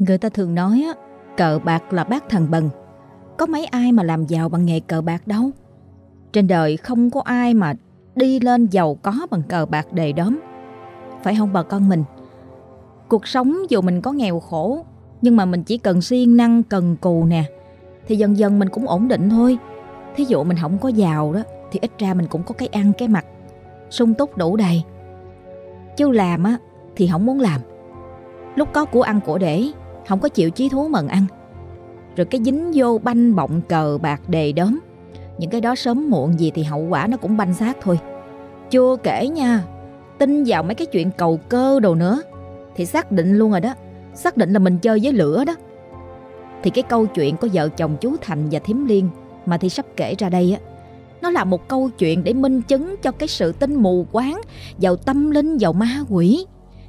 Người ta thường nói á, cờ bạc là bác thằng bần. Có mấy ai mà làm giàu bằng nghề cờ bạc đâu. Trên đời không có ai mà đi lên giàu có bằng cờ bạc đề đóm. Phải không bà con mình? Cuộc sống dù mình có nghèo khổ, nhưng mà mình chỉ cần siêng năng cần cù nè, thì dần dần mình cũng ổn định thôi. Thí dụ mình không có giàu đó, thì ít ra mình cũng có cái ăn cái mặc, sung túc đủ đầy. Chứ làm á, thì không muốn làm. Lúc có của ăn của để, không có chịu chí thú mần ăn. Rồi cái dính vô banh bọng cờ bạc đề đóm. Những cái đó sớm muộn gì thì hậu quả nó cũng banh xác thôi. Chưa kể nha, tin vào mấy cái chuyện cầu cơ đồ nữa thì xác định luôn rồi đó, xác định là mình chơi với lửa đó. Thì cái câu chuyện của vợ chồng chú Thành và Thiếm Liên mà thì sắp kể ra đây á, nó là một câu chuyện để minh chứng cho cái sự tin mù quáng vào tâm linh, vào ma quỷ.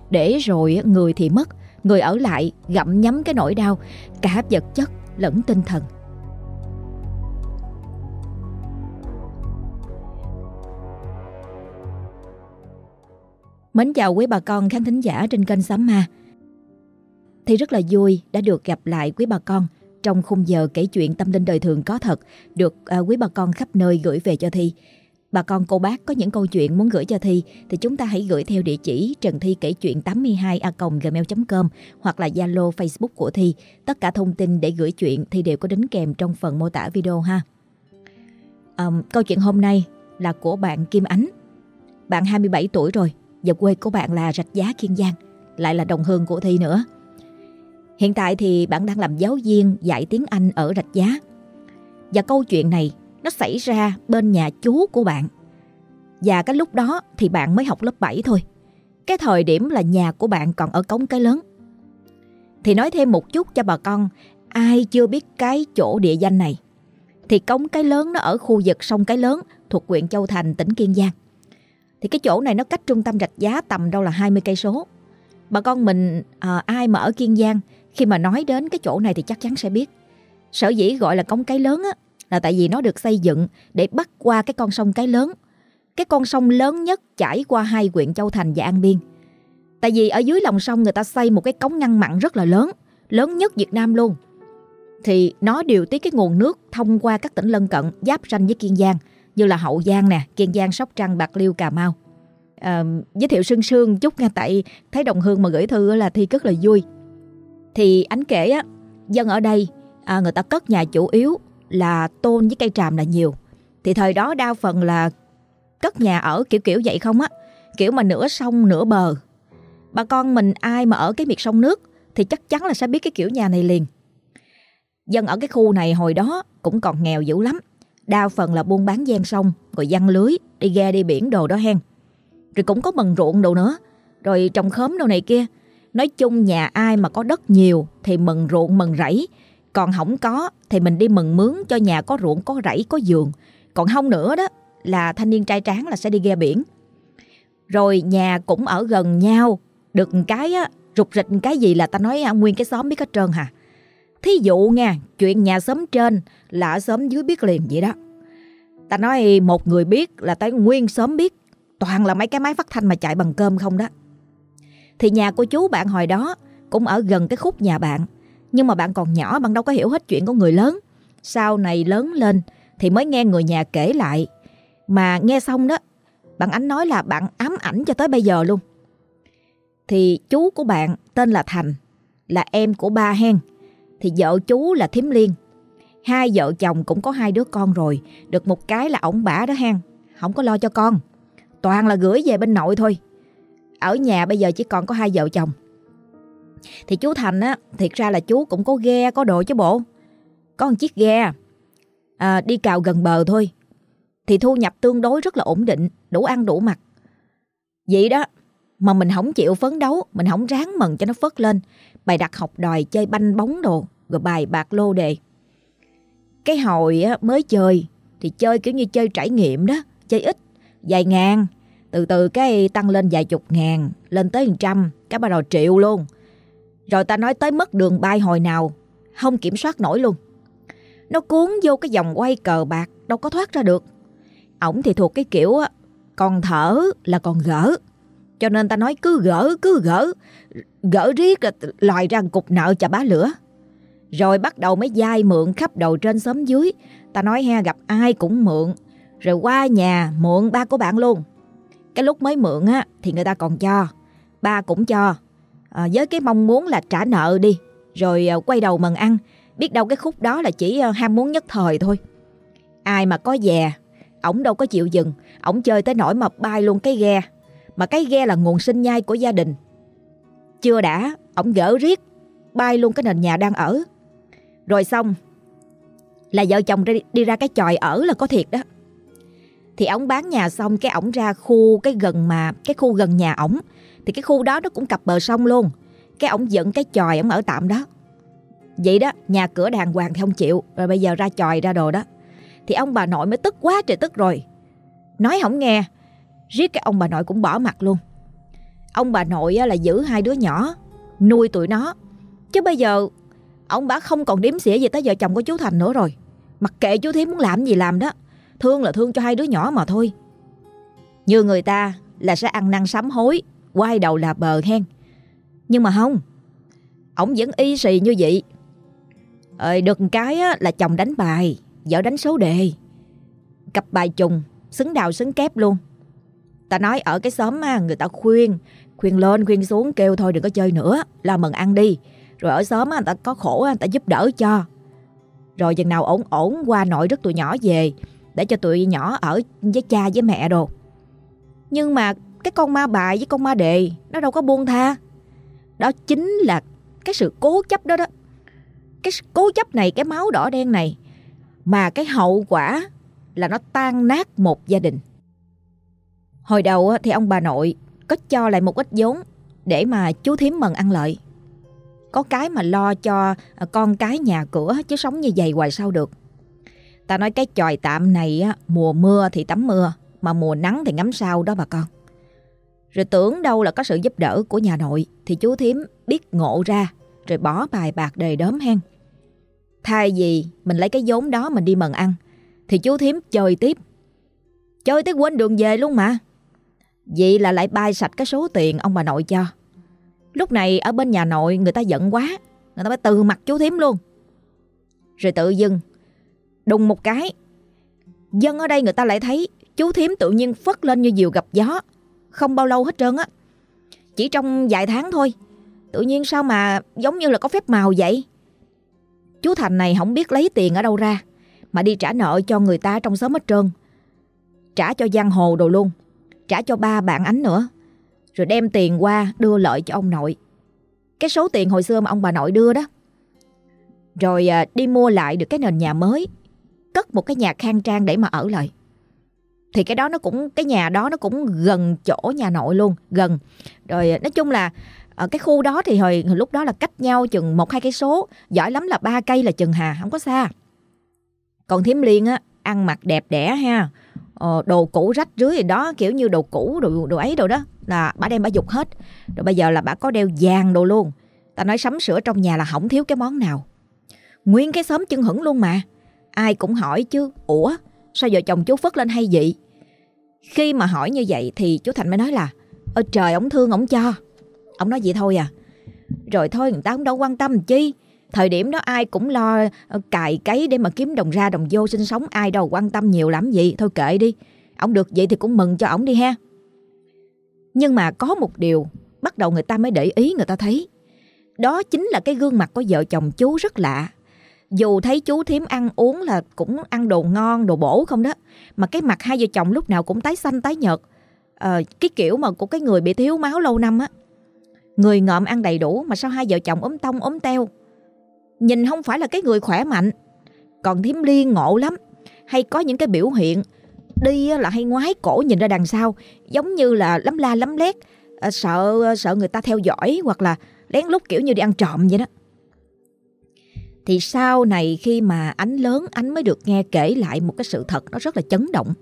Để rồi người thì mất, người ở lại gặm nhấm cái nỗi đau, cả vật chất lẫn tinh thần. Mến chào quý bà con khán thính giả trên kênh Sám Ma. Thì rất là vui đã được gặp lại quý bà con trong khung giờ kể chuyện tâm linh đời thường có thật được à, quý bà con khắp nơi gửi về cho Thi. Bà con cô bác có những câu chuyện muốn gửi cho Thi thì chúng ta hãy gửi theo địa chỉ Trần Thi kể chuyện 82 a gmail.com hoặc là Zalo Facebook của Thi. Tất cả thông tin để gửi chuyện thì đều có đính kèm trong phần mô tả video ha. Um, câu chuyện hôm nay là của bạn Kim Ánh. Bạn 27 tuổi rồi và quê của bạn là Rạch Giá Kiên Giang, lại là đồng hương của Thi nữa. Hiện tại thì bạn đang làm giáo viên dạy tiếng Anh ở Rạch Giá. Và câu chuyện này nó xảy ra bên nhà chú của bạn. Và cái lúc đó thì bạn mới học lớp 7 thôi. Cái thời điểm là nhà của bạn còn ở cống cái lớn. Thì nói thêm một chút cho bà con, ai chưa biết cái chỗ địa danh này. Thì cống cái lớn nó ở khu vực sông cái lớn thuộc huyện Châu Thành, tỉnh Kiên Giang. Thì cái chỗ này nó cách trung tâm Rạch Giá tầm đâu là 20 cây số. Bà con mình à, ai mà ở Kiên Giang khi mà nói đến cái chỗ này thì chắc chắn sẽ biết. Sở dĩ gọi là cống cái lớn á, là tại vì nó được xây dựng để bắt qua cái con sông cái lớn. Cái con sông lớn nhất chảy qua hai huyện Châu Thành và An Biên. Tại vì ở dưới lòng sông người ta xây một cái cống ngăn mặn rất là lớn, lớn nhất Việt Nam luôn. Thì nó điều tiết cái nguồn nước thông qua các tỉnh lân cận giáp ranh với Kiên Giang như là Hậu Giang nè, Kiên Giang, Sóc Trăng, Bạc Liêu, Cà Mau. À, giới thiệu sương sương chút nha tại thấy đồng hương mà gửi thư là thi rất là vui. Thì anh kể á, dân ở đây à, người ta cất nhà chủ yếu là tôn với cây tràm là nhiều. Thì thời đó đa phần là cất nhà ở kiểu kiểu vậy không á, kiểu mà nửa sông nửa bờ. Bà con mình ai mà ở cái miệt sông nước thì chắc chắn là sẽ biết cái kiểu nhà này liền. Dân ở cái khu này hồi đó cũng còn nghèo dữ lắm. Đa phần là buôn bán gian sông, rồi văn lưới, đi ghe đi biển đồ đó hen. Rồi cũng có mần ruộng đồ nữa, rồi trồng khóm đồ này kia. Nói chung nhà ai mà có đất nhiều thì mần ruộng mần rẫy, còn không có thì mình đi mừng mướn cho nhà có ruộng có rẫy có giường. Còn không nữa đó là thanh niên trai tráng là sẽ đi ghe biển. Rồi nhà cũng ở gần nhau, được cái á, rụt rịch cái gì là ta nói à, nguyên cái xóm biết hết trơn hả. Thí dụ nha, chuyện nhà xóm trên là ở xóm dưới biết liền vậy đó. Ta nói một người biết là tới nguyên xóm biết, toàn là mấy cái máy phát thanh mà chạy bằng cơm không đó. Thì nhà của chú bạn hồi đó cũng ở gần cái khúc nhà bạn, nhưng mà bạn còn nhỏ bạn đâu có hiểu hết chuyện của người lớn. Sau này lớn lên thì mới nghe người nhà kể lại. Mà nghe xong đó, bạn Ánh nói là bạn ám ảnh cho tới bây giờ luôn. Thì chú của bạn tên là Thành, là em của ba hen. Thì vợ chú là Thiếm Liên. Hai vợ chồng cũng có hai đứa con rồi, được một cái là ổng bả đó hen, không có lo cho con. Toàn là gửi về bên nội thôi. Ở nhà bây giờ chỉ còn có hai vợ chồng. Thì chú Thành á, thiệt ra là chú cũng có ghe, có đồ chứ bộ. Có một chiếc ghe, à, đi cào gần bờ thôi. Thì thu nhập tương đối rất là ổn định, đủ ăn đủ mặc. Vậy đó, mà mình không chịu phấn đấu, mình không ráng mần cho nó phất lên. Bài đặt học đòi chơi banh bóng đồ, rồi bài bạc lô đề. Cái hồi á, mới chơi, thì chơi kiểu như chơi trải nghiệm đó, chơi ít, vài ngàn. Từ từ cái tăng lên vài chục ngàn, lên tới một trăm, cái bắt đầu triệu luôn. Rồi ta nói tới mất đường bay hồi nào, không kiểm soát nổi luôn. Nó cuốn vô cái vòng quay cờ bạc, đâu có thoát ra được. Ổng thì thuộc cái kiểu á, còn thở là còn gỡ. Cho nên ta nói cứ gỡ cứ gỡ Gỡ riết lòi ra cục nợ chà bá lửa Rồi bắt đầu mới dai mượn khắp đầu trên xóm dưới Ta nói he gặp ai cũng mượn Rồi qua nhà mượn ba của bạn luôn Cái lúc mới mượn á Thì người ta còn cho Ba cũng cho à, Với cái mong muốn là trả nợ đi Rồi ờ, quay đầu mần ăn. Biết đâu cái khúc đó là chỉ ờ, ham muốn nhất thời thôi. Ai mà có già Ổng đâu có chịu dừng. Ổng chơi tới nỗi mà bay luôn cái ghe. Mà cái ghe là nguồn sinh nhai của gia đình. Chưa đã Ổng gỡ riết Bay luôn cái nền nhà đang ở. Rồi xong Là vợ chồng đi, đi ra cái chòi ở là có thiệt đó. Thì ổng bán nhà xong Cái ổng ra khu cái gần mà Cái khu gần nhà ổng. Thì cái khu đó nó cũng cặp bờ sông luôn. Cái ổng dẫn cái chòi ổng ở tạm đó. Vậy đó, nhà cửa đàng hoàng thì không chịu. Rồi bây giờ ra chòi, ra đồ đó. Thì ông bà nội mới tức quá trời tức rồi. Nói không nghe. Riết cái ông bà nội cũng bỏ mặt luôn. Ông bà nội là giữ hai đứa nhỏ, Nuôi tụi nó. Chứ bây giờ, Ông bà không còn đếm xỉa gì tới vợ chồng của chú Thành nữa rồi. Mặc kệ chú Thiếm muốn làm gì làm đó, Thương là thương cho hai đứa nhỏ mà thôi. Như người ta là sẽ ăn năn sám hối. Quay đầu là bờ hen Nhưng mà không Ông vẫn y xì như vậy. Ờ, được cái là chồng đánh bài Vợ đánh số đề. Cặp bài trùng Xứng đào xứng kép luôn. Ta nói ở cái xóm người ta khuyên Khuyên lên khuyên xuống kêu thôi đừng có chơi nữa Lo mừng ăn đi. Rồi ở xóm người ta có khổ người ta giúp đỡ cho. Rồi chừng nào ổn ổn qua nội rất tụi nhỏ về Để cho tụi nhỏ ở với cha với mẹ đồ. Nhưng mà cái con ma bài với con ma đề Nó đâu có buông tha Đó chính là cái sự cố chấp đó đó Cái cố chấp này Cái máu đỏ đen này mà cái hậu quả là nó tan nát một gia đình. Hồi đầu thì ông bà nội có cho lại một ít vốn để mà chú thím mần ăn lợi. Có cái mà lo cho à, con cái nhà cửa chứ sống như vậy hoài sao được. Ta nói cái tròi tạm này mùa mưa thì tắm mưa, mà mùa nắng thì ngắm sao đó bà con. Rồi tưởng đâu là có sự giúp đỡ của nhà nội, thì chú thím biết ngộ ra, rồi bỏ bài bạc đề đớm hen. Thay vì mình lấy cái vốn đó mình đi mần ăn, Thì chú thím chơi tiếp. Chơi tới quên đường về luôn mà. Vậy là lại bay sạch cái số tiền ông bà nội cho. Lúc này ở bên nhà nội người ta giận quá, Người ta mới từ mặt chú thím luôn. Rồi tự dưng, Đùng một cái, Dân ở đây người ta lại thấy Chú thím tự nhiên phất lên như diều gặp gió. Không bao lâu hết trơn á. Chỉ trong vài tháng thôi. Tự nhiên sao mà giống như là có phép màu vậy? Chú Thành này không biết lấy tiền ở đâu ra, Mà đi trả nợ cho người ta trong xóm hết trơn. Trả cho giang hồ đồ luôn, Trả cho ba bạn ánh nữa, Rồi đem tiền qua đưa lợi cho ông nội. Cái số tiền hồi xưa mà ông bà nội đưa đó. Rồi à, đi mua lại được cái nền nhà mới, Cất một cái nhà khang trang để mà ở lại thì cái đó nó cũng cái nhà đó nó cũng gần chỗ nhà nội luôn gần. Rồi ờ, nói chung là ở cái khu đó thì hồi, hồi lúc đó là cách nhau chừng một hai cây số giỏi lắm là ba cây là chừng hà không có xa. Còn thím liên á ăn mặc đẹp đẽ ha. Ờ, đồ cũ rách rưới gì đó kiểu như đồ cũ đồ, đồ ấy đồ đó là bà đem bà dục hết. Rồi bây giờ là bà có đeo vàng đồ luôn. Ta nói sắm sửa trong nhà là không thiếu cái món nào. Nguyên cái xóm chân hững luôn mà. Ai cũng hỏi chứ ủa sao vợ chồng chú phất lên hay vậy? Khi mà hỏi như vậy thì chú thành mới nói là ơ trời ổng thương ổng cho. Ông nói vậy thôi à. Rồi thôi, người ta cũng đâu quan tâm chi. Thời điểm đó ai cũng lo ờ, cài cấy để mà kiếm đồng ra đồng vô sinh sống, Ai đâu quan tâm nhiều lắm gì. Thôi kệ đi, Ông được vậy thì cũng mừng cho ổng đi ha. Nhưng mà có một điều Bắt đầu người ta mới để ý, người ta thấy. Đó chính là cái gương mặt của vợ chồng chú rất lạ. Dù thấy chú thím ăn uống là cũng ăn đồ ngon, đồ bổ không đó Mà cái mặt hai vợ chồng lúc nào cũng tái xanh tái nhợt à, Cái kiểu mà của cái người bị thiếu máu lâu năm á Người ngợm ăn đầy đủ mà sao hai vợ chồng ốm tông ốm teo. Nhìn không phải là cái người khỏe mạnh. Còn thím liên ngộ lắm. Hay có những cái biểu hiện đi là hay ngoái cổ nhìn ra đằng sau giống như là lắm la lắm lét à, sợ sợ người ta theo dõi hoặc là lén lút kiểu như đi ăn trộm vậy đó thì sau này khi mà ánh lớn, ánh mới được nghe kể lại một cái sự thật nó rất là chấn động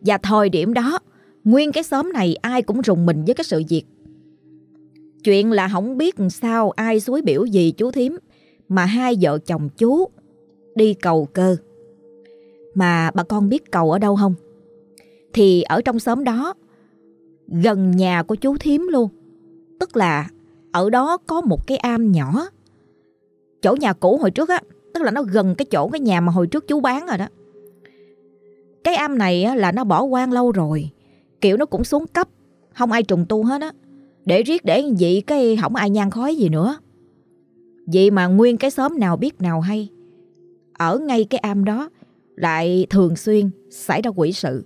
và thời điểm đó, nguyên cái xóm này ai cũng rùng mình với cái sự việc Chuyện là không biết sao ai suối biểu gì chú thím, mà hai vợ chồng chú đi cầu cơ. Mà bà con biết cầu ở đâu không? Thì ở trong xóm đó, gần nhà của chú thím luôn. Tức là ở đó có một cái am nhỏ. Chỗ nhà cũ hồi trước á, tức là nó gần cái chỗ cái nhà mà hồi trước chú bán rồi đó. Cái am này á, là nó bỏ quan lâu rồi, kiểu nó cũng xuống cấp, không ai trùng tu hết á. Để riết để vậy cái không ai nhang khói gì nữa. Vậy mà nguyên cái xóm nào biết nào hay. Ở ngay cái am đó lại thường xuyên xảy ra quỷ sự.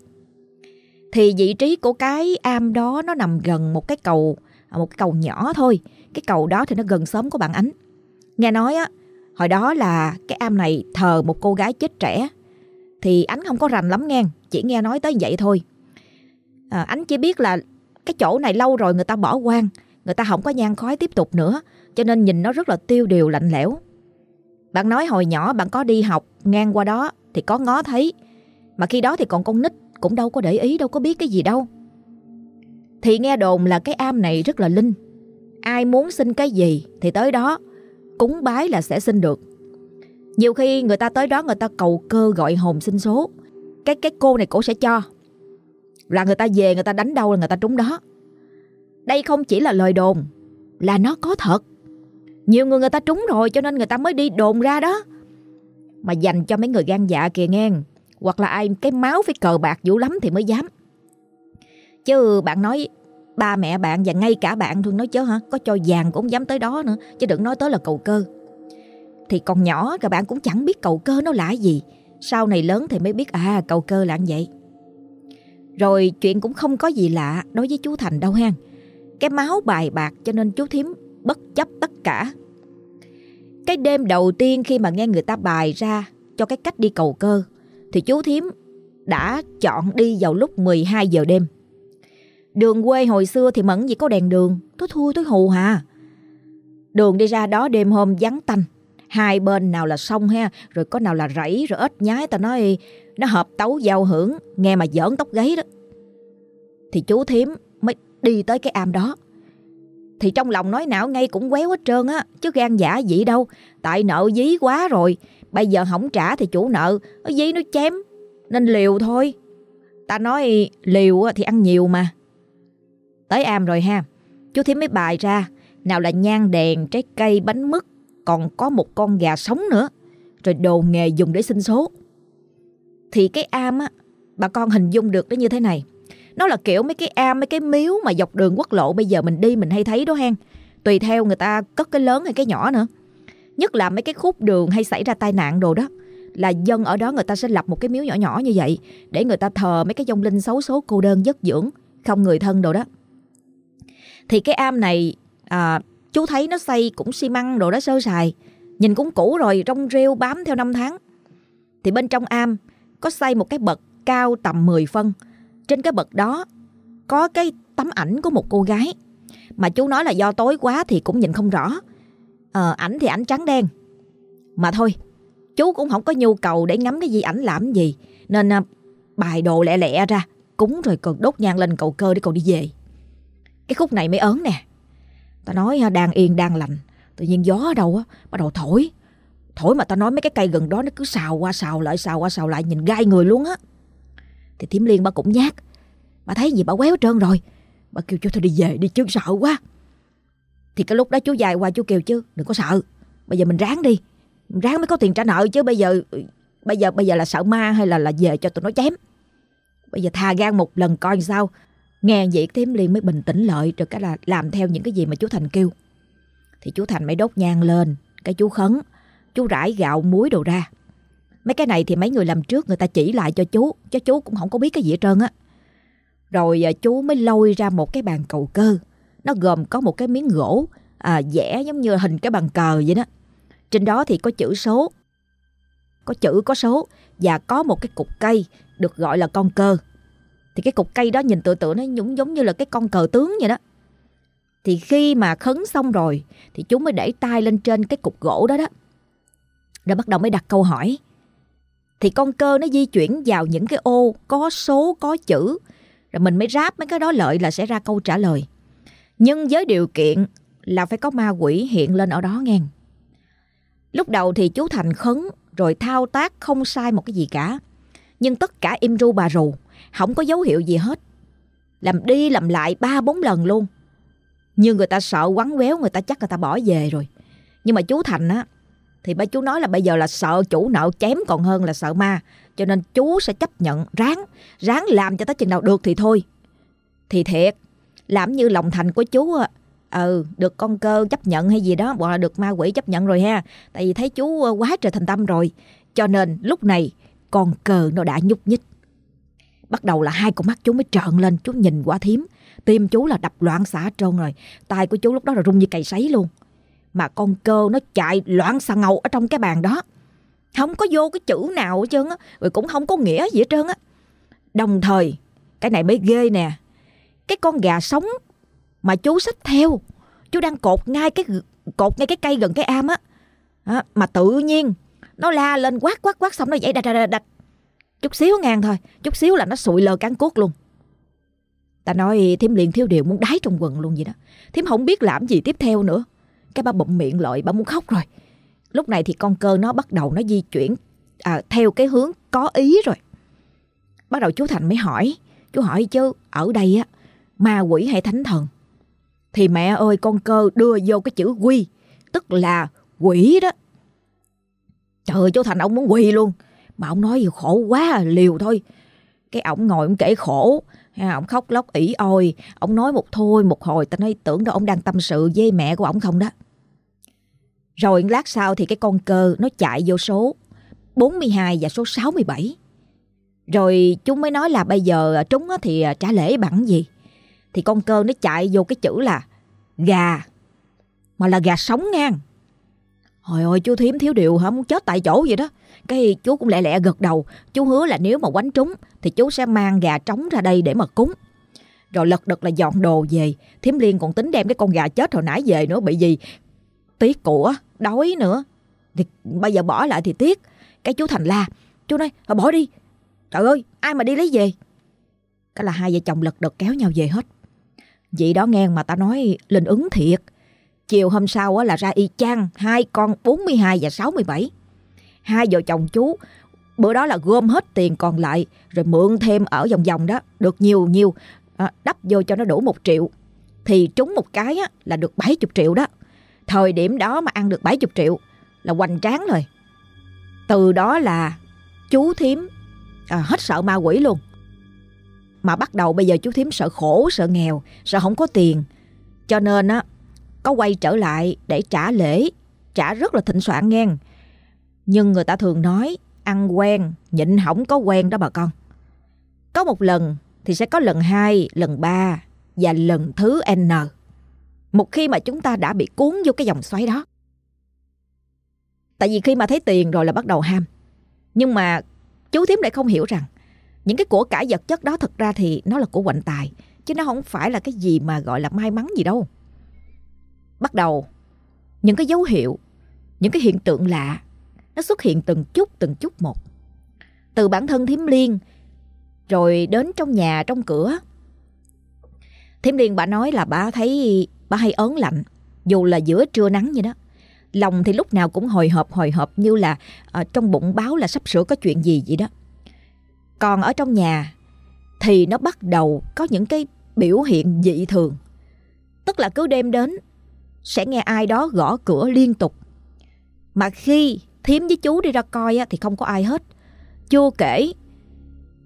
Thì vị trí của cái am đó nó nằm gần một cái cầu, một cái cầu nhỏ thôi. Cái cầu đó thì nó gần xóm của bạn Ánh. Nghe nói á, hồi đó là cái am này thờ một cô gái chết trẻ. Thì Ánh không có rành lắm nghe, chỉ nghe nói tới vậy thôi. À, Ánh chỉ biết là cái chỗ này lâu rồi người ta bỏ quan, người ta không có nhang khói tiếp tục nữa, cho nên nhìn nó rất là tiêu điều lạnh lẽo. Bạn nói hồi nhỏ bạn có đi học ngang qua đó thì có ngó thấy, mà khi đó thì còn con nít cũng đâu có để ý đâu có biết cái gì đâu. Thì nghe đồn là cái am này rất là linh. Ai muốn xin cái gì thì tới đó, cúng bái là sẽ xin được. Nhiều khi người ta tới đó người ta cầu cơ gọi hồn sinh số. Cái cái cô này cổ sẽ cho. Là người ta về người ta đánh đâu là người ta trúng đó. Đây không chỉ là lời đồn, là nó có thật. Nhiều người người ta trúng rồi cho nên người ta mới đi đồn ra đó. Mà dành cho mấy người gan dạ kìa nghe Hoặc là ai cái máu phải cờ bạc dữ lắm thì mới dám Chứ bạn nói ba mẹ bạn và ngay cả bạn thương nói chứ hả, Có cho vàng cũng dám tới đó nữa, Chứ đừng nói tới là cầu cơ. Thì còn nhỏ các bạn cũng chẳng biết cầu cơ nó là gì. Sau này lớn thì mới biết à cầu cơ là như vậy Rồi chuyện cũng không có gì lạ đối với chú Thành đâu ha Cái máu bài bạc cho nên chú thím bất chấp tất cả. Cái đêm đầu tiên khi mà nghe người ta bài ra cho cái cách đi cầu cơ, thì chú thím đã chọn đi vào lúc 12 giờ đêm. Đường quê hồi xưa thì mẫn gì có đèn đường, tôi thui tôi hù hà. Đường đi ra đó đêm hôm vắng tanh, hai bên nào là sông ha, rồi có nào là rẫy rồi ếch nhái ta nói nó hợp tấu giao hưởng, nghe mà giỡn tóc gáy đó. Thì chú thím mới đi tới cái am đó. Thì trong lòng nói não ngay cũng quéo hết trơn á chứ gan giả gì đâu. Tại nợ dí quá rồi bây giờ không trả thì chủ nợ nó dí nó chém nên liều thôi. Ta nói liều thì ăn nhiều mà tới am rồi ha. Chú thím mới bài ra, nào là nhang đèn, trái cây, bánh mứt, còn có một con gà sống nữa. Rồi đồ nghề dùng để sinh số. Thì cái am á, bà con hình dung được nó như thế này. Nó là kiểu mấy cái am, mấy cái miếu mà dọc đường quốc lộ bây giờ mình đi mình hay thấy đó hen. Tùy theo người ta cất cái lớn hay cái nhỏ nữa. Nhất là mấy cái khúc đường hay xảy ra tai nạn đồ đó, là dân ở đó người ta sẽ lập một cái miếu nhỏ nhỏ như vậy để người ta thờ mấy cái dông linh xấu số cô đơn, giấc dưỡng, không người thân đồ đó thì cái am này à, chú thấy nó xây cũng xi măng đồ đó sơ sài nhìn cũng cũ rồi rong rêu bám theo năm tháng thì bên trong am có xây một cái bậc cao tầm 10 phân trên cái bậc đó có cái tấm ảnh của một cô gái mà chú nói là do tối quá thì cũng nhìn không rõ. Ờ, ảnh thì ảnh trắng đen. Mà thôi, chú cũng không có nhu cầu để ngắm cái gì ảnh làm gì. Nên à, bài đồ lẹ lẹ ra, cúng rồi còn đốt nhang lên cầu cơ để còn đi về. Cái khúc này mới ớn nè. Ta nói à, đang yên đang lành, tự nhiên gió ở đâu á, bắt đầu thổi. Thổi mà ta nói mấy cái cây gần đó nó cứ xào qua xào lại, xào qua xào lại, nhìn gai người luôn á. Thì Thiếm Liên bà cũng nhát. Bà thấy gì bà quéo trơn rồi. Bà kêu chú thôi đi về đi chứ sợ quá. Thì cái lúc đó chú dài qua chú kêu chứ Đừng có sợ. Bây giờ mình ráng đi. Ráng mới có tiền trả nợ chứ. Bây giờ Bây giờ bây giờ là sợ ma hay là là về cho tụi nó chém. Bây giờ thà gan một lần coi sao. Nghe vậy Thiếm Liên mới bình tĩnh lại. Rồi cái là làm theo những cái gì mà chú Thành kêu. Thì chú Thành mới đốt nhang lên Cái chú khấn Chú rải gạo muối đồ ra. Mấy cái này thì mấy người làm trước người ta chỉ lại cho chú Chứ chú cũng không có biết cái gì hết trơn á. Rồi à, chú mới lôi ra một cái bàn cầu cơ. Nó gồm có một cái miếng gỗ à, vẽ giống như hình cái bàn cờ vậy đó. Trên đó thì có chữ số Có chữ có số Và có một cái cục cây được gọi là con cơ. Thì cái cục cây đó nhìn tựa tự nó giống giống như là cái con cờ tướng vậy đó. Thì khi mà khấn xong rồi, Thì chú mới để tay lên trên cái cục gỗ đó đó. Rồi bắt đầu mới đặt câu hỏi. Thì con cơ nó di chuyển vào những cái ô, có số, có chữ. Rồi mình mới ráp mấy cái đó lợi là sẽ ra câu trả lời. Nhưng với điều kiện là phải có ma quỷ hiện lên ở đó nghe. Lúc đầu thì chú thành khấn rồi thao tác không sai một cái gì cả. Nhưng tất cả im ru bà rù không có dấu hiệu gì hết. Làm đi làm lại ba, bốn lần luôn. Nhưng người ta sợ quắn quéo, Người ta chắc người ta bỏ về rồi. Nhưng mà chú Thành á, Thì ba chú nói là bây giờ là sợ chủ nợ chém còn hơn là sợ ma. Cho nên chú sẽ chấp nhận, Ráng Ráng làm cho tới chừng nào được thì thôi. Thì thiệt, Làm như lòng thành của chú á ừ được con cơ chấp nhận hay gì đó, hoặc là được ma quỷ chấp nhận rồi ha. Tại vì thấy chú quá trời thành tâm rồi. Cho nên lúc này, con cờ nó đã nhúc nhích bắt đầu là hai con mắt chú mới trợn lên chú nhìn qua thím. Tim chú là đập loạn xả trơn rồi. Tay của chú lúc đó là rung như cày sấy luôn. Mà con cơ nó chạy loạn xà ngầu ở trong cái bàn đó. Không có vô cái chữ nào hết trơn á rồi cũng không có nghĩa gì hết trơn á. Đồng thời cái này mới ghê nè. Cái con gà sống mà chú xách theo chú đang cột ngay cái cột ngay cái cây gần cái am á. À, mà tự nhiên nó la lên quát quát quát xong nó dậy đạch đạch đạch chút xíu ngang thôi chút xíu là nó sụi lờ cán cốt luôn. Ta nói thím liền thiếu điều muốn đái trong quần luôn vậy đó. Thím không biết làm gì tiếp theo nữa. Cái ba bụng miệng lợi ba muốn khóc rồi. Lúc này thì con cơ nó bắt đầu nó di chuyển à, theo cái hướng có ý rồi. Bắt đầu chú thành mới hỏi chú hỏi chứ ở đây á ma quỷ hay thánh thần? Thì mẹ ơi con cơ đưa vô cái chữ quy Tức là quỷ đó. Trời ơi chú Thành ông muốn quỳ luôn. Mà ông nói khổ quá à, liều thôi. Cái ổng ngồi ông kể khổ. Ông khóc lóc ỉ ôi. Ông nói một thôi, một hồi, Ta nói tưởng đâu ông đang tâm sự với mẹ của ông không đó. Rồi lát sau thì cái con cơ Nó chạy vô số 42 và số 67 Rồi chúng mới nói là bây giờ trúng thì trả lễ bằng gì? Thì con cơ nó chạy vô cái chữ là gà. Mà là gà sống ngang. Hồi ôi chú Thiếm thiếu điều hả? Muốn chết tại chỗ vậy đó. Cái chú cũng lẹ lẹ gật đầu. Chú hứa là nếu mà quánh trúng thì chú sẽ mang gà trống ra đây để mà cúng. Rồi lật đật là dọn đồ về. Thiếm Liên còn tính đem cái con gà chết hồi nãy về nữa bị gì. Tiếc của, đói nữa. Thì bây giờ bỏ lại thì tiếc. Cái chú Thành la. Chú nói, bỏ đi. Trời ơi, ai mà đi lấy về. Cái là hai vợ chồng lật đật kéo nhau về hết. Vậy đó nghe mà ta nói linh ứng thiệt. Chiều hôm sau là ra y chang hai con 42 và 67. Hai vợ chồng chú. Bữa đó là gom hết tiền còn lại rồi mượn thêm ở vòng vòng đó được nhiều nhiều. À, đắp vô cho nó đủ một triệu. Thì trúng một cái á, là được 70 triệu đó. Thời điểm đó mà ăn được 70 triệu là hoành tráng rồi. Từ đó là chú thím à, hết sợ ma quỷ luôn. Mà bắt đầu bây giờ chú thím sợ khổ, sợ nghèo, sợ không có tiền. Cho nên á, có quay trở lại để trả lễ, trả rất là thịnh soạn ngang. Nhưng người ta thường nói, ăn quen, nhịn hỏng có quen đó bà con. Có một lần thì sẽ có lần hai, lần ba và lần thứ N. Một khi mà chúng ta đã bị cuốn vô cái dòng xoáy đó. Tại vì khi mà thấy tiền rồi là bắt đầu ham. Nhưng mà chú thím lại không hiểu rằng những cái của cải vật chất đó thật ra thì nó là của quạnh tài chứ nó không phải là cái gì mà gọi là may mắn gì đâu bắt đầu những cái dấu hiệu những cái hiện tượng lạ nó xuất hiện từng chút từng chút một từ bản thân thiếm liên rồi đến trong nhà trong cửa thiếm liên bà nói là bà thấy bà hay ớn lạnh dù là giữa trưa nắng như đó lòng thì lúc nào cũng hồi hộp hồi hộp như là à, trong bụng báo là sắp sửa có chuyện gì vậy đó còn ở trong nhà thì nó bắt đầu có những cái biểu hiện dị thường. Tức là cứ đêm đến sẽ nghe ai đó gõ cửa liên tục. Mà khi thím với chú đi ra coi thì không có ai hết. Chưa kể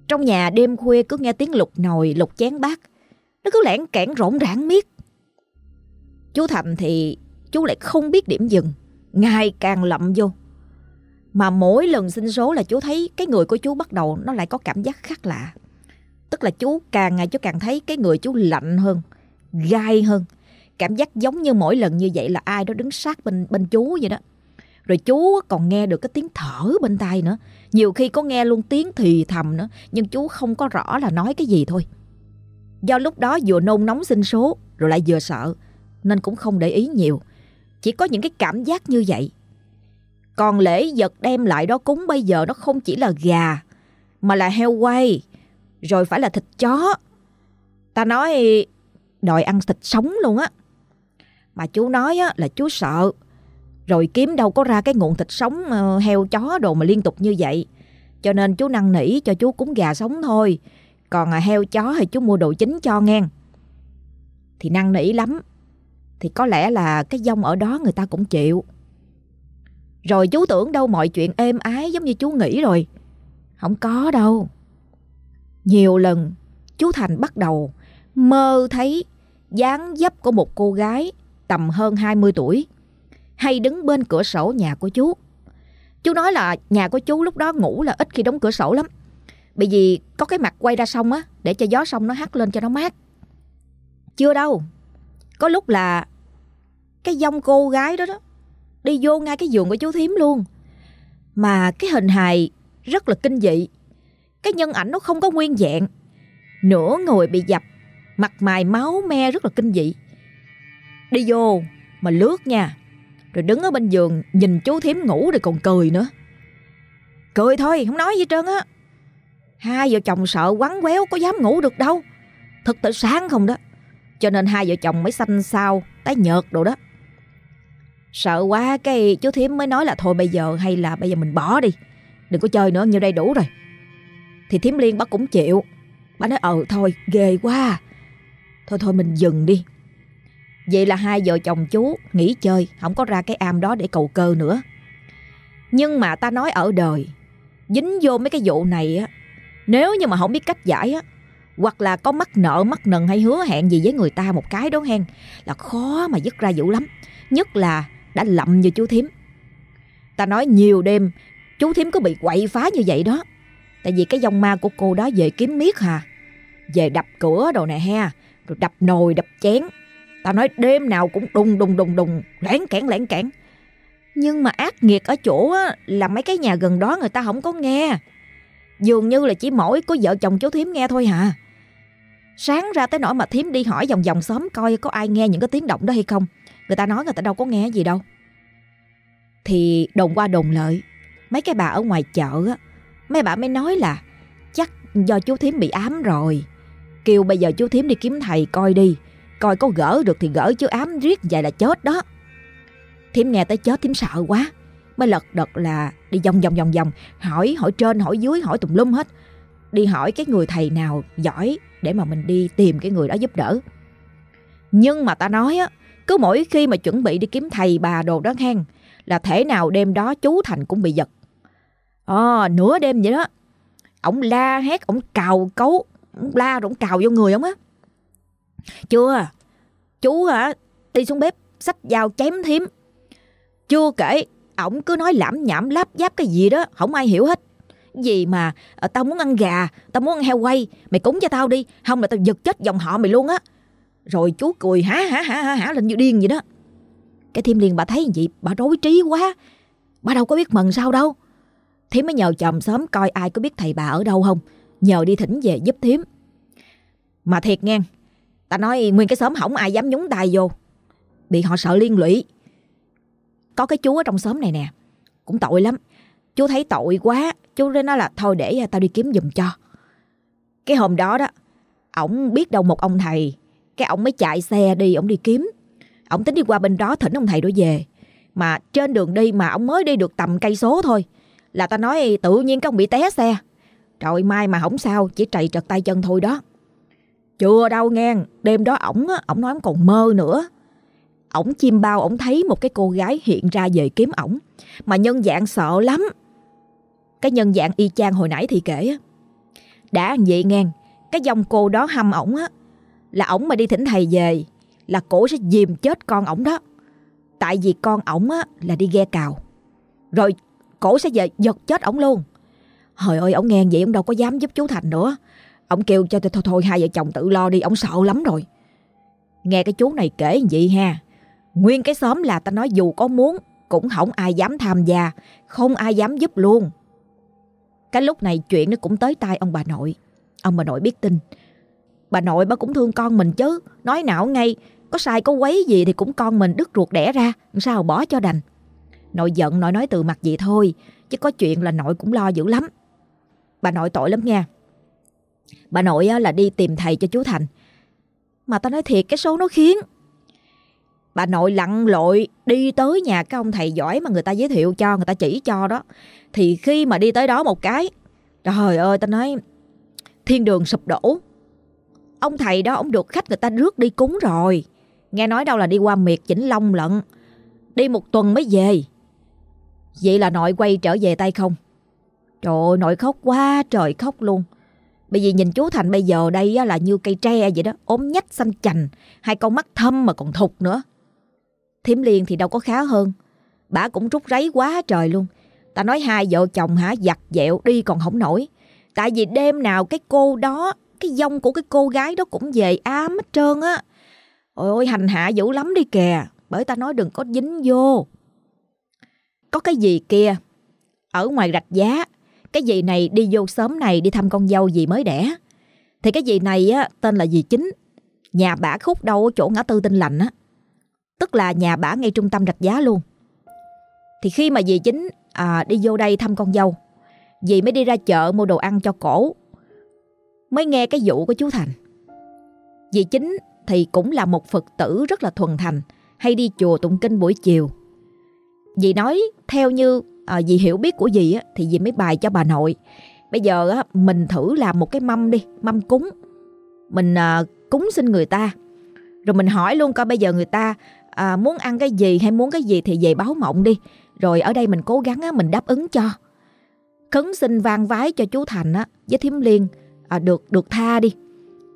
trong nhà đêm khuya cứ nghe tiếng lục nồi, lục chén bát. Nó cứ lẻn kẽn rộn rãng miết. Chú thầm thì chú lại không biết điểm dừng. Ngày càng lậm vô. Mà mỗi lần sinh số là chú thấy cái người của chú bắt đầu nó lại có cảm giác khác lạ. Tức là chú càng ngày chú càng thấy cái người chú lạnh hơn, gai hơn. Cảm giác giống như mỗi lần như vậy là ai đó đứng sát bên bên chú vậy đó. Rồi chú còn nghe được cái tiếng thở bên tai nữa. Nhiều khi có nghe luôn tiếng thì thầm nữa. Nhưng chú không có rõ là nói cái gì thôi. Do lúc đó vừa nôn nóng sinh số rồi lại vừa sợ. Nên cũng không để ý nhiều. Chỉ có những cái cảm giác như vậy còn lễ vật đem lại đó cúng bây giờ nó không chỉ là gà, mà là heo quay, rồi phải là thịt chó. Ta nói đòi ăn thịt sống luôn á. Mà chú nói á, là chú sợ, rồi kiếm đâu có ra cái nguồn thịt sống ờ, heo chó đồ mà liên tục như vậy. Cho nên chú năn nỉ cho chú cúng gà sống thôi. Còn à, heo chó thì chú mua đồ chính cho nghe. Thì năng nỉ lắm Thì có lẽ là cái dông ở đó người ta cũng chịu Rồi chú tưởng đâu mọi chuyện êm ái giống như chú nghĩ rồi Không có đâu Nhiều lần chú Thành bắt đầu mơ thấy dáng dấp của một cô gái tầm hơn 20 tuổi hay đứng bên cửa sổ nhà của chú. Chú nói là nhà của chú lúc đó ngủ là ít khi đóng cửa sổ lắm. Bởi vì có cái mặt quay ra sông á để cho gió sông nó hắt lên cho nó mát. Chưa đâu. Có lúc là cái dông cô gái đó đó đi vô ngay cái giường của chú thím luôn. Mà cái hình hài rất là kinh dị. Cái nhân ảnh nó không có nguyên dạng. Nửa người bị dập, mặt mày máu me rất là kinh dị. Đi vô mà lướt nha. Rồi đứng ở bên giường nhìn chú thím ngủ rồi còn cười nữa. Cười thôi, không nói gì trơn á. Hai vợ chồng sợ quắn quéo có dám ngủ được đâu. Thực tới sáng không đó. Cho nên hai vợ chồng mới xanh xao, tái nhợt đồ đó. Sợ quá cái chú thím mới nói là thôi bây giờ hay là bây giờ mình bỏ đi. Đừng có chơi nữa, như đây đủ rồi. Thì thím liên bác cũng chịu. Bà nói ờ thôi ghê quá. Thôi thôi mình dừng đi. Vậy là hai vợ chồng chú nghỉ chơi, không có ra cái am đó để cầu cơ nữa. Nhưng mà ta nói ở đời, dính vô mấy cái vụ này á, nếu như mà không biết cách giải á, hoặc là có mắc nợ mắc nần hay hứa hẹn gì với người ta một cái đó hen, là khó mà dứt ra dữ lắm. Nhất là đã lậm như chú thím. Ta nói nhiều đêm, chú thím có bị quậy phá như vậy đó. Tại vì cái dòng ma của cô đó về kiếm miết hà. Về đập cửa đồ nè he rồi đập nồi đập chén Tao nói đêm nào cũng đùng đùng đùng đùng, lẻn cản lẻn cản. Nhưng mà ác nghiệt ở chỗ á, là mấy cái nhà gần đó người ta không có nghe. Dường như là chỉ mỗi có vợ chồng chú Thiếm nghe thôi hả. Sáng ra tới nỗi mà Thiếm đi hỏi vòng vòng xóm coi có ai nghe những cái tiếng động đó hay không. Người ta nói người ta đâu có nghe gì đâu. Thì đồn qua đồn lợi, mấy cái bà ở ngoài chợ á, mấy bà mới nói là chắc do chú Thiếm bị ám rồi. Kêu bây giờ chú Thiếm đi kiếm thầy coi đi Coi có gỡ được thì gỡ chứ ám riết vậy là chết đó. Thiếm nghe tới chết thiếm sợ quá. Mới lật đật là đi vòng vòng vòng vòng. Hỏi hỏi trên hỏi dưới hỏi tùm lum hết. Đi hỏi cái người thầy nào giỏi Để mà mình đi tìm cái người đó giúp đỡ. Nhưng mà ta nói á Cứ mỗi khi mà chuẩn bị đi kiếm thầy bà đồ đó hen Là thể nào đêm đó chú Thành cũng bị giật. À nửa đêm vậy đó. Ông la hét, ông cào cấu Ông la rồi ông cào vô người ông á chưa, chú hả, đi xuống bếp, xách dao chém thím. Chưa kể, ổng cứ nói lãm nhảm láp giáp cái gì đó, không ai hiểu hết. Gì mà, à, tao muốn ăn gà, tao muốn ăn heo quay, mày cúng cho tao đi, không là tao giật chết dòng họ mày luôn á. Rồi chú cười hả hả hả hả hả lên như điên vậy đó. Cái thiêm liền bà thấy gì, bà rối trí quá. Bà đâu có biết mần sao đâu. Thiếm mới nhờ chồng sớm coi ai có biết thầy bà ở đâu không. Nhờ đi thỉnh về giúp thiếm. Mà thiệt nghe, Ta nói, nguyên cái xóm hỏng ai dám nhúng tay vô. Bị họ sợ liên lụy. Có cái chú ở trong xóm này nè, Cũng tội lắm. Chú thấy tội quá, Chú nói là thôi để à, tao đi kiếm giùm cho. Cái hôm đó đó, Ổng biết đâu một ông thầy, Cái ổng mới chạy xe đi, ổng đi kiếm. Ổng tính đi qua bên đó, thỉnh ông thầy đó về. Mà trên đường đi mà ổng mới đi được tầm cây số thôi, Là ta nói tự nhiên cái ông bị té xe. Trời mai mà không sao, Chỉ trầy trật tay chân thôi đó chưa đâu nghe, đêm đó ổng ổng nói ổng còn mơ nữa. Ổng chim bao ổng thấy một cái cô gái hiện ra về kiếm ổng, mà nhân dạng sợ lắm. Cái nhân dạng y chang hồi nãy thì kể Đã vậy nghe, cái dòng cô đó hâm ổng á, là ổng mà đi thỉnh thầy về, là cổ sẽ dìm chết con ổng đó. Tại vì con ổng á là đi ghe cào. Rồi cổ sẽ về giật chết ổng luôn. Hồi ơi, ổng nghe vậy ổng đâu có dám giúp chú Thành nữa. Ông kêu cho tôi thôi thôi, hai vợ chồng tự lo đi, Ông sợ lắm rồi. Nghe cái chú này kể vậy ha? Nguyên cái xóm là ta nói dù có muốn, Cũng không ai dám tham gia, Không ai dám giúp luôn. Cái lúc này chuyện nó cũng tới tai ông bà nội. Ông bà nội biết tin. Bà nội bà cũng thương con mình chứ. Nói não ngay, Có sai có quấy gì thì cũng con mình đứt ruột đẻ ra Sao bỏ cho đành. Nội giận, nội nói từ mặt vậy thôi, Chứ có chuyện là nội cũng lo dữ lắm. Bà nội tội lắm nha. Bà nội là đi tìm thầy cho chú Thành. Mà tao nói thiệt cái số nó khiến. Bà nội lặn lội đi tới nhà cái ông thầy giỏi mà người ta giới thiệu cho, người ta chỉ cho đó. Thì khi mà đi tới đó một cái, trời ơi tao nói thiên đường sụp đổ. Ông thầy đó ông được khách người ta rước đi cúng rồi. Nghe nói đâu là đi qua miệt chỉnh Long lận. Đi một tuần mới về. Vậy là nội quay trở về tay không? Trời ơi, nội khóc quá trời khóc luôn. Bởi vì nhìn chú Thành bây giờ đây là như cây tre vậy đó, ốm nhách xanh chành, hai con mắt thâm mà còn thục nữa. Thiếm Liên thì đâu có khá hơn. Bà cũng rút ráy quá trời luôn. Ta nói hai vợ chồng hả giặt dẹo đi còn không nổi. Tại vì đêm nào cái cô đó, cái dông của cái cô gái đó cũng về ám hết trơn á. Ôi ôi hành hạ dữ lắm đi kìa. Bởi ta nói đừng có dính vô. Có cái gì kia ở ngoài rạch giá cái dì này đi vô sớm này đi thăm con dâu dì mới đẻ. Thì cái dì này á, tên là dì chính. Nhà bả khúc đâu ở chỗ ngã tư tinh lành á. Tức là nhà bả ngay trung tâm rạch giá luôn. Thì khi mà dì chính à, đi vô đây thăm con dâu, dì mới đi ra chợ mua đồ ăn cho cổ. Mới nghe cái vụ của chú Thành. Dì chính thì cũng là một Phật tử rất là thuần thành, hay đi chùa tụng kinh buổi chiều. Dì nói theo như Ờ, à, dì hiểu biết của dì á, thì dì mới bài cho bà nội. Bây giờ á, mình thử làm một cái mâm đi, mâm cúng. Mình à, cúng xin người ta. Rồi mình hỏi luôn coi bây giờ người ta à, muốn ăn cái gì hay muốn cái gì thì về báo mộng đi. Rồi ở đây mình cố gắng á, mình đáp ứng cho. Khấn xin vang vái cho chú Thành á, với thím Liên à, được được tha đi.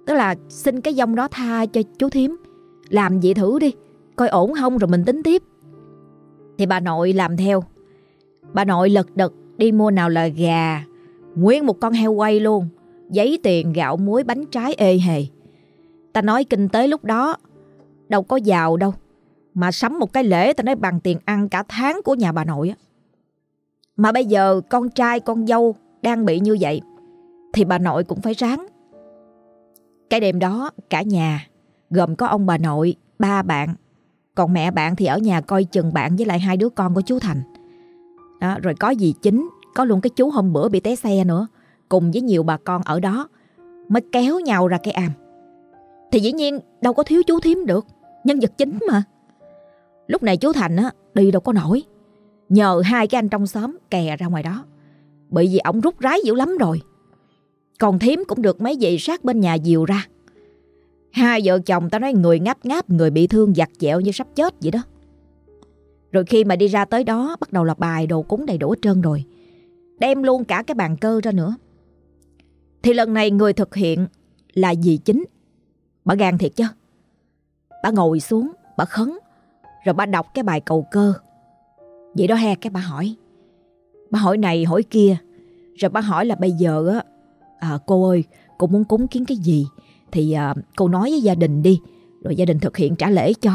Tức là xin cái dông đó tha cho chú thím Làm vậy thử đi, coi ổn không rồi mình tính tiếp. Thì bà nội làm theo Bà nội lật đật đi mua nào là gà, nguyên một con heo quay luôn, giấy tiền, gạo muối, bánh trái ê hề. Ta nói kinh tế lúc đó đâu có giàu đâu, mà sắm một cái lễ ta nói bằng tiền ăn cả tháng của nhà bà nội á. Mà bây giờ con trai con dâu đang bị như vậy thì bà nội cũng phải ráng. Cái đêm đó cả nhà gồm có ông bà nội, ba bạn, còn mẹ bạn thì ở nhà coi chừng bạn với lại hai đứa con của chú Thành. Đó, rồi có gì chính, có luôn cái chú hôm bữa bị té xe nữa, cùng với nhiều bà con ở đó mới kéo nhau ra cái am. Thì dĩ nhiên đâu có thiếu chú thím được, nhân vật chính mà. Lúc này chú Thành á, đi đâu có nổi. Nhờ hai cái anh trong xóm kè ra ngoài đó. Bởi vì ổng rút rái dữ lắm rồi. Còn thím cũng được mấy vị sát bên nhà dìu ra. Hai vợ chồng ta nói người ngáp ngáp, người bị thương giặt dẹo như sắp chết vậy đó. Rồi khi mà đi ra tới đó bắt đầu là bài đồ cúng đầy đủ hết trơn rồi. Đem luôn cả cái bàn cơ ra nữa. Thì lần này người thực hiện là dì chính. Bà gan thiệt chứ. Bà ngồi xuống, bà khấn. Rồi bà đọc cái bài cầu cơ. Vậy đó he cái bà hỏi. Bà hỏi này hỏi kia. Rồi bà hỏi là bây giờ á, à, cô ơi, cô muốn cúng kiến cái gì? Thì à, cô nói với gia đình đi. Rồi gia đình thực hiện trả lễ cho.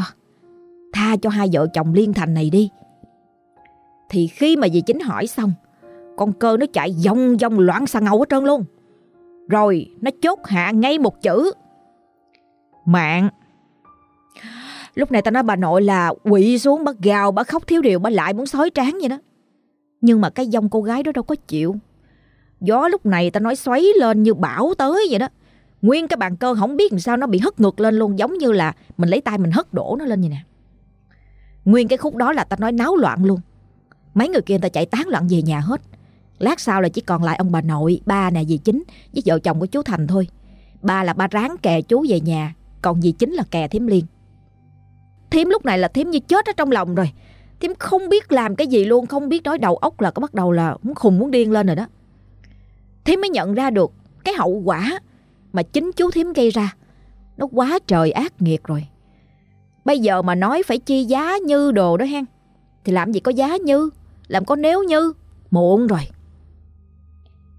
Tha cho hai vợ chồng liên thành này đi. Thì khi mà dì chính hỏi xong, Con cơ nó chạy vòng vòng loạn xà ngầu hết trơn luôn. Rồi nó chốt hạ ngay một chữ, Mạng. Lúc này ta nói bà nội là quỵ xuống bắt gào, bà khóc thiếu điều, bà lại muốn sói tráng vậy đó. Nhưng mà cái dông cô gái đó đâu có chịu. Gió lúc này ta nói xoáy lên như bão tới vậy đó. Nguyên cái bàn cơ không biết làm sao nó bị hất ngược lên luôn, Giống như là mình lấy tay mình hất đổ nó lên vậy nè. Nguyên cái khúc đó là ta nói náo loạn luôn. Mấy người kia người ta chạy tán loạn về nhà hết. Lát sau là chỉ còn lại ông bà nội, Ba nè, dì chính với vợ chồng của chú Thành thôi. Ba là ba ráng kè chú về nhà, Còn dì chính là kè thím liên. Thím lúc này là thím như chết ở trong lòng rồi. Thím không biết làm cái gì luôn, Không biết nói đầu óc là có bắt đầu là Muốn khùng, muốn điên lên rồi đó. Thím mới nhận ra được Cái hậu quả Mà chính chú thím gây ra. Nó quá trời ác nghiệt rồi. Bây giờ mà nói phải chi giá như đồ đó hen. Thì làm gì có giá như? Làm có nếu như? Muộn rồi.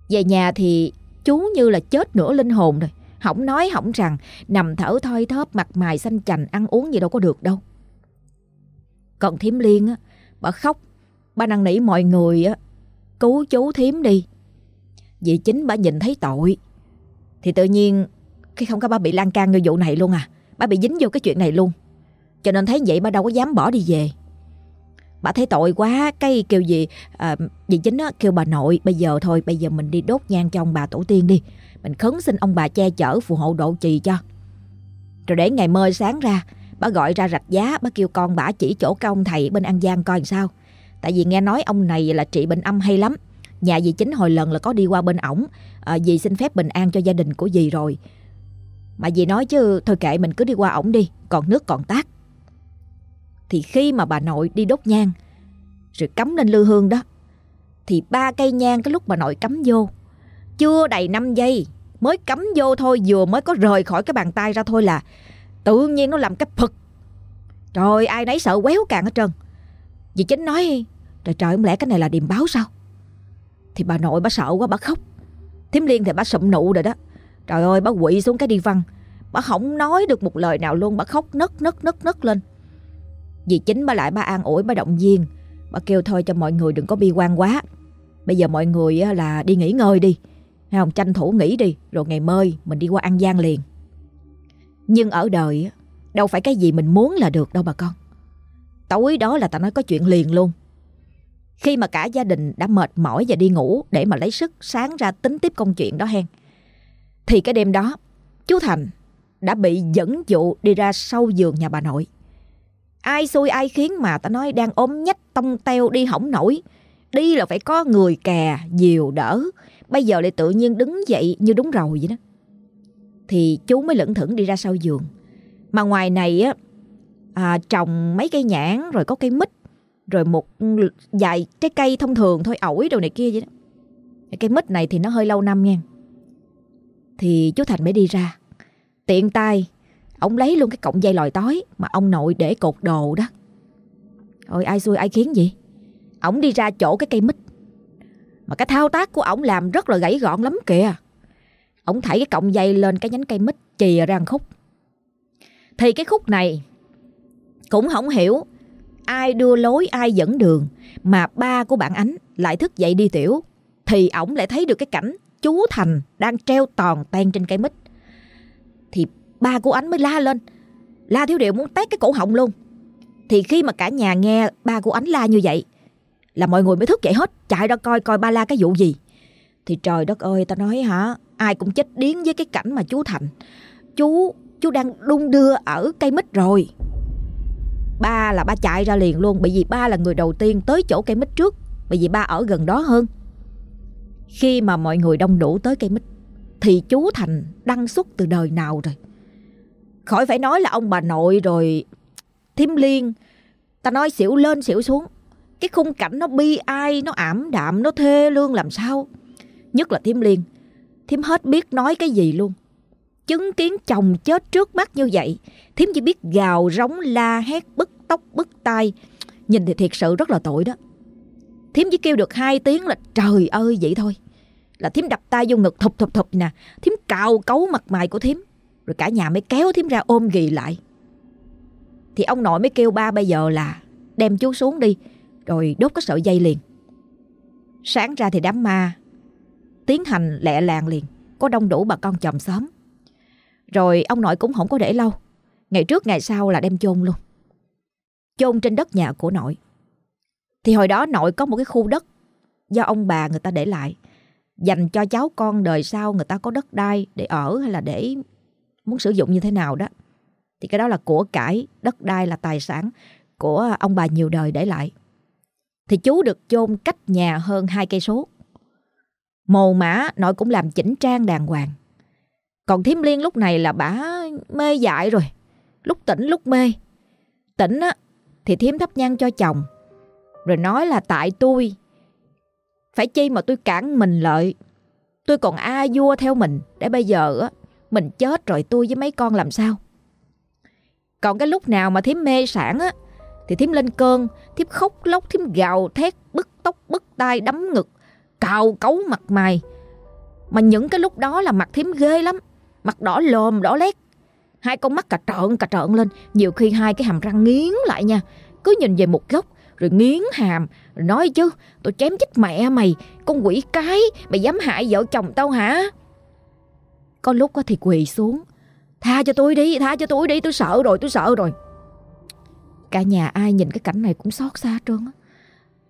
Về nhà thì chú như là chết nửa linh hồn rồi. Hỏng nói hỏng rằng, Nằm thở thoi thóp, mặt mày xanh chành, Ăn uống gì đâu có được đâu. Còn thím liên á, Bà khóc. Bà năn nỉ mọi người á, Cứu chú thím đi. Vì chính bà nhìn thấy tội. Thì tự nhiên Khi không có bà bị lan can như vụ này luôn à. Bà bị dính vô cái chuyện này luôn cho nên thấy vậy bà đâu có dám bỏ đi về. Bà thấy tội quá Cái kêu gì à, Dì chính á, kêu bà nội Bây giờ thôi bây giờ mình đi đốt nhang cho ông bà tổ tiên đi. Mình khấn xin ông bà che chở phù hộ độ trì cho. Rồi để ngày mơ sáng ra Bà gọi ra rạch giá Bà kêu con bà chỉ chỗ cái ông thầy bên An Giang coi làm sao. Tại vì nghe nói ông này là trị bệnh âm hay lắm. Nhà dì chính hồi lần là có đi qua bên ổng. À, Dì xin phép bình an cho gia đình của dì rồi. Mà dì nói chứ Thôi kệ mình cứ đi qua ổng đi Còn nước còn tác. Thì khi mà bà nội đi đốt nhang, Rồi cắm lên lư hương đó, Thì ba cây nhang cái lúc bà nội cắm vô, Chưa đầy 5 giây Mới cắm vô thôi, Vừa mới có rời khỏi cái bàn tay ra thôi là Tự nhiên nó làm cái phật Trời ai nấy sợ quéo càng hết trơn. Dì chính nói, Trời trời, không lẽ cái này là điềm báo sao? Thì bà nội bà sợ quá, bà khóc. Thiếm liên thì bà sụm nụ rồi đó. Trời ơi, bà quỵ xuống cái đi văn Bà không nói được một lời nào luôn, Bà khóc nấc nấc nấc nấc lên. Dì chính bà lại bà an ủi, bà động viên. Bà kêu thôi cho mọi người đừng có bi quan quá. Bây giờ mọi người là đi nghỉ ngơi đi. Hay không, tranh thủ nghỉ đi, Rồi ngày mơi mình đi qua An Giang liền. Nhưng ở đời Đâu phải cái gì mình muốn là được đâu bà con. Tối đó là ta nói có chuyện liền luôn. Khi mà cả gia đình đã mệt mỏi và đi ngủ Để mà lấy sức sáng ra tính tiếp công chuyện đó hen, Thì cái đêm đó, Chú Thành đã bị dẫn dụ đi ra sau giường nhà bà nội. Ai xui ai khiến mà ta nói đang ốm nhách tông teo đi hỏng nổi. Đi là phải có người kè, dìu đỡ. Bây giờ lại tự nhiên đứng dậy như đúng rồi vậy đó. Thì chú mới lững thững đi ra sau giường. Mà ngoài này á à, trồng mấy cây nhãn rồi có cây mít rồi một vài trái cây thông thường thôi ổi đồ này kia vậy đó. Cây mít này thì nó hơi lâu năm nha. Thì chú Thành mới đi ra. Tiện tay ông lấy luôn cái cọng dây lòi tối mà ông nội để cột đồ đó. Ôi, ai xui, ai khiến gì ổng đi ra chỗ cái cây mít. Mà cái thao tác của ổng làm rất là gãy gọn lắm kìa. Ổng thảy cái cọng dây lên cái nhánh cây mít chìa ra khúc. Thì cái khúc này cũng không hiểu ai đưa lối, ai dẫn đường, mà ba của bạn ánh lại thức dậy đi tiểu. Thì ổng lại thấy được cái cảnh chú Thành đang treo toàn tan trên cây mít. Ba của ánh mới la lên, la thiếu điệu muốn tét cái cổ họng luôn. Thì khi mà cả nhà nghe ba của ánh la như vậy là mọi người mới thức dậy hết, chạy ra coi coi ba la cái vụ gì. Thì trời đất ơi, ta nói hả, ai cũng chết điếng với cái cảnh mà chú Thành. Chú, chú đang đung đưa ở cây mít rồi. Ba là ba chạy ra liền luôn Bởi vì ba là người đầu tiên tới chỗ cây mít trước Bởi vì ba ở gần đó hơn Khi mà mọi người đông đủ tới cây mít Thì chú Thành đăng xuất từ đời nào rồi Khỏi phải nói là ông bà nội rồi Thiêm liên. Ta nói xỉu lên xỉu xuống. Cái khung cảnh nó bi ai, Nó ảm đạm, Nó thê lương làm sao? Nhất là Thiêm liên. Thiêm hết biết nói cái gì luôn. Chứng kiến chồng chết trước mắt như vậy, thím chỉ biết gào rống, la hét, bứt tóc, bứt tai. Nhìn thì thiệt sự rất là tội đó. Thím chỉ kêu được hai tiếng là trời ơi, vậy thôi. Là thím đập tay vô ngực, thụp thụp thụp nè. Thím cào cấu mặt mày của thím rồi cả nhà mới kéo thím ra ôm ghì lại thì ông nội mới kêu ba bây giờ là đem chú xuống đi, rồi đốt cái sợi dây liền sáng ra thì đám ma tiến hành lẹ làng liền, có đông đủ bà con chồng xóm rồi ông nội cũng không có để lâu. Ngày trước ngày sau là đem chôn luôn. Chôn trên đất nhà của nội. Thì hồi đó nội có một cái khu đất do ông bà người ta để lại. Dành cho cháu con đời sau người ta có đất đai để ở hay là để muốn sử dụng như thế nào đó. Thì cái đó là của cải, đất đai là tài sản của ông bà nhiều đời để lại. Thì chú được chôn cách nhà hơn hai cây số. Mồ mã nội cũng làm chỉnh trang đàng hoàng. Còn Thiêm Liên lúc này là bả mê dại rồi. Lúc tỉnh lúc mê. Tỉnh á thì Thiếm thắp nhang cho chồng. Rồi nói là tại tôi. Phải chi mà tôi cản mình lợi. Tôi còn a vua theo mình. Để bây giờ á mình chết rồi tôi với mấy con làm sao. Còn cái lúc nào mà thím mê sản á thì thím lên cơn. thím khóc lóc, thím gào thét, bứt tóc, bứt tai, đấm ngực. Cào cấu mặt mày. Mà những cái lúc đó là mặt thím ghê lắm Mặt đỏ lồm đỏ lét Hai con mắt cà trợn cà trợn lên Nhiều khi hai cái hàm răng nghiến lại nha Cứ nhìn về một góc Rồi nghiến hàm Rồi nói chứ Tôi chém chết mẹ mày Con quỷ cái Mày dám hại vợ chồng tao hả có lúc thì quỳ xuống. Tha cho tôi đi, Tha cho tôi đi, Tôi sợ rồi, Tôi sợ rồi. Cả nhà ai nhìn cái cảnh này cũng xót xa trơn á.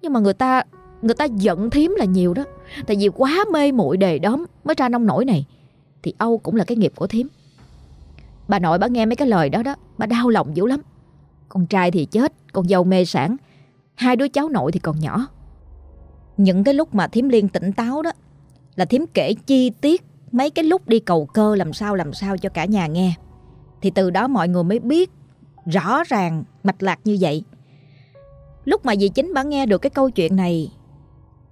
Nhưng mà người ta Người ta giận thím là nhiều đó. Tại vì quá mê muội đề đóm Mới ra nông nổi này. Thì Âu cũng là cái nghiệp của thím. Bà nội bà nghe mấy cái lời đó đó, Bà đau lòng dữ lắm. Con trai thì chết, Con dâu mê sản. Hai đứa cháu nội thì còn nhỏ. Những cái lúc mà thím liên tỉnh táo đó, Là thím kể chi tiết Mấy cái lúc đi cầu cơ làm sao làm sao cho cả nhà nghe. Thì từ đó mọi người mới biết Rõ ràng, mạch lạc như vậy. Lúc mà dì chính bà nghe được cái câu chuyện này,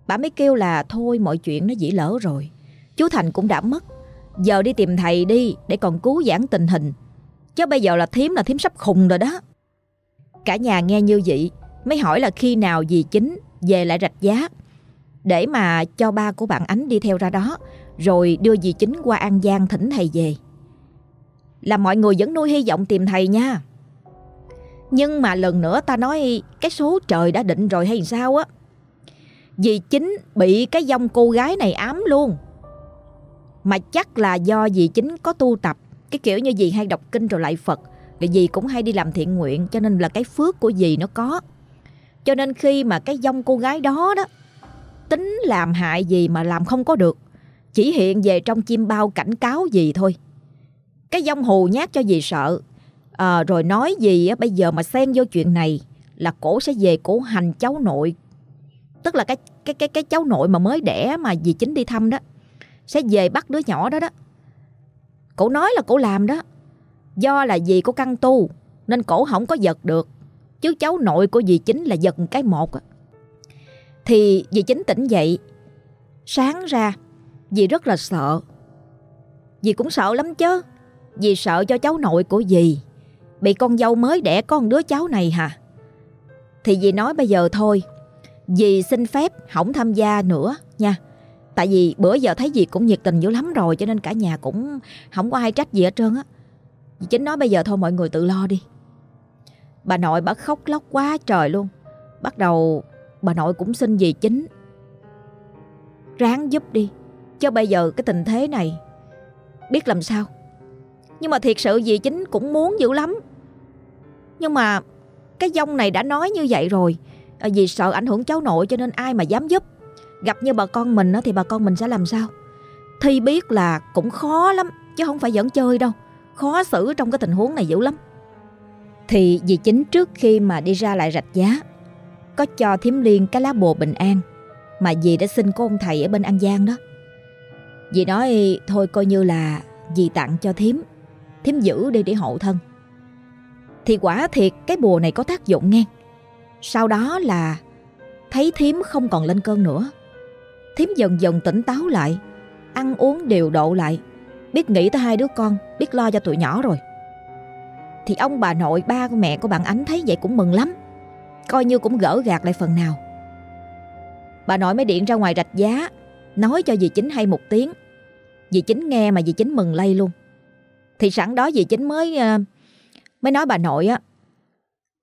Bà mới kêu là Thôi, mọi chuyện nó dĩ lỡ rồi. Chú Thành cũng đã mất. Giờ đi tìm thầy đi Để còn cứu giãn tình hình. Chứ bây giờ là thím là thím sắp khùng rồi đó. Cả nhà nghe như vậy, Mới hỏi là khi nào dì chính Về lại rạch giá Để mà cho ba của bạn Ánh đi theo ra đó. Rồi đưa dì chính qua An Giang thỉnh thầy về. Là mọi người vẫn nuôi hy vọng tìm thầy nha. Nhưng mà lần nữa ta nói Cái số trời đã định rồi hay sao á? Dì chính bị cái dông cô gái này ám luôn. Mà chắc là do dì chính có tu tập, Cái kiểu như dì hay đọc kinh rồi lại Phật Rồi dì cũng hay đi làm thiện nguyện, Cho nên là cái phước của dì nó có. Cho nên khi mà cái dông cô gái đó đó, Tính làm hại gì mà làm không có được. Chỉ hiện về trong chim bao cảnh cáo gì thôi. Cái dông hù nhát cho dì sợ. À, Rồi nói gì á, bây giờ mà xen vô chuyện này Là cổ sẽ về cổ hành cháu nội. Tức là cái cái cái cái cháu nội mà mới đẻ mà dì chính đi thăm đó sẽ về bắt đứa nhỏ đó đó. Cổ nói là cổ làm đó. Do là dì có căn tu nên cổ không có giật được. Chứ cháu nội của dì chính là giật cái một thì dì chính tỉnh dậy sáng ra dì rất là sợ. Dì cũng sợ lắm chứ. Dì sợ cho cháu nội của dì. Bị con dâu mới đẻ con đứa cháu này hả thì dì nói bây giờ thôi, Dì xin phép không tham gia nữa nha. Tại vì bữa giờ thấy dì cũng nhiệt tình dữ lắm rồi, Cho nên cả nhà cũng không có ai trách gì hết trơn á. Dì chính nói bây giờ thôi, mọi người tự lo đi. Bà nội bà khóc lóc quá trời luôn. Bắt đầu bà nội cũng xin dì chính Ráng giúp đi. Chứ bây giờ cái tình thế này, Biết làm sao? Nhưng mà thiệt sự dì chính cũng muốn dữ lắm. Nhưng mà Cái dông này đã nói như vậy rồi à, Vì sợ ảnh hưởng cháu nội cho nên ai mà dám giúp. Gặp như bà con mình thì bà con mình sẽ làm sao? Thi biết là cũng khó lắm, Chứ không phải dẫn chơi đâu. Khó xử trong cái tình huống này dữ lắm. Thì dì chính trước khi mà đi ra lại rạch giá, Có cho thiếm liên cái lá bồ bình an Mà dì đã xin của ông thầy ở bên An Giang đó. Dì nói thôi coi như là dì tặng cho Thím, Thím giữ đi để hộ thân Thì quả thiệt cái bùa này có tác dụng nghe sau đó là thấy thím không còn lên cơn nữa. Thím dần dần tỉnh táo lại, ăn uống điều độ lại, biết nghĩ tới hai đứa con, biết lo cho tụi nhỏ rồi. Thì ông bà nội, ba của mẹ của bạn Ánh thấy vậy cũng mừng lắm, coi như cũng gỡ gạt lại phần nào. Bà nội mới điện ra ngoài rạch giá, nói cho dì chính hay một tiếng. Dì chính nghe mà dì chính mừng lây luôn. Thì sẵn đó dì chính mới ờ, mới nói bà nội á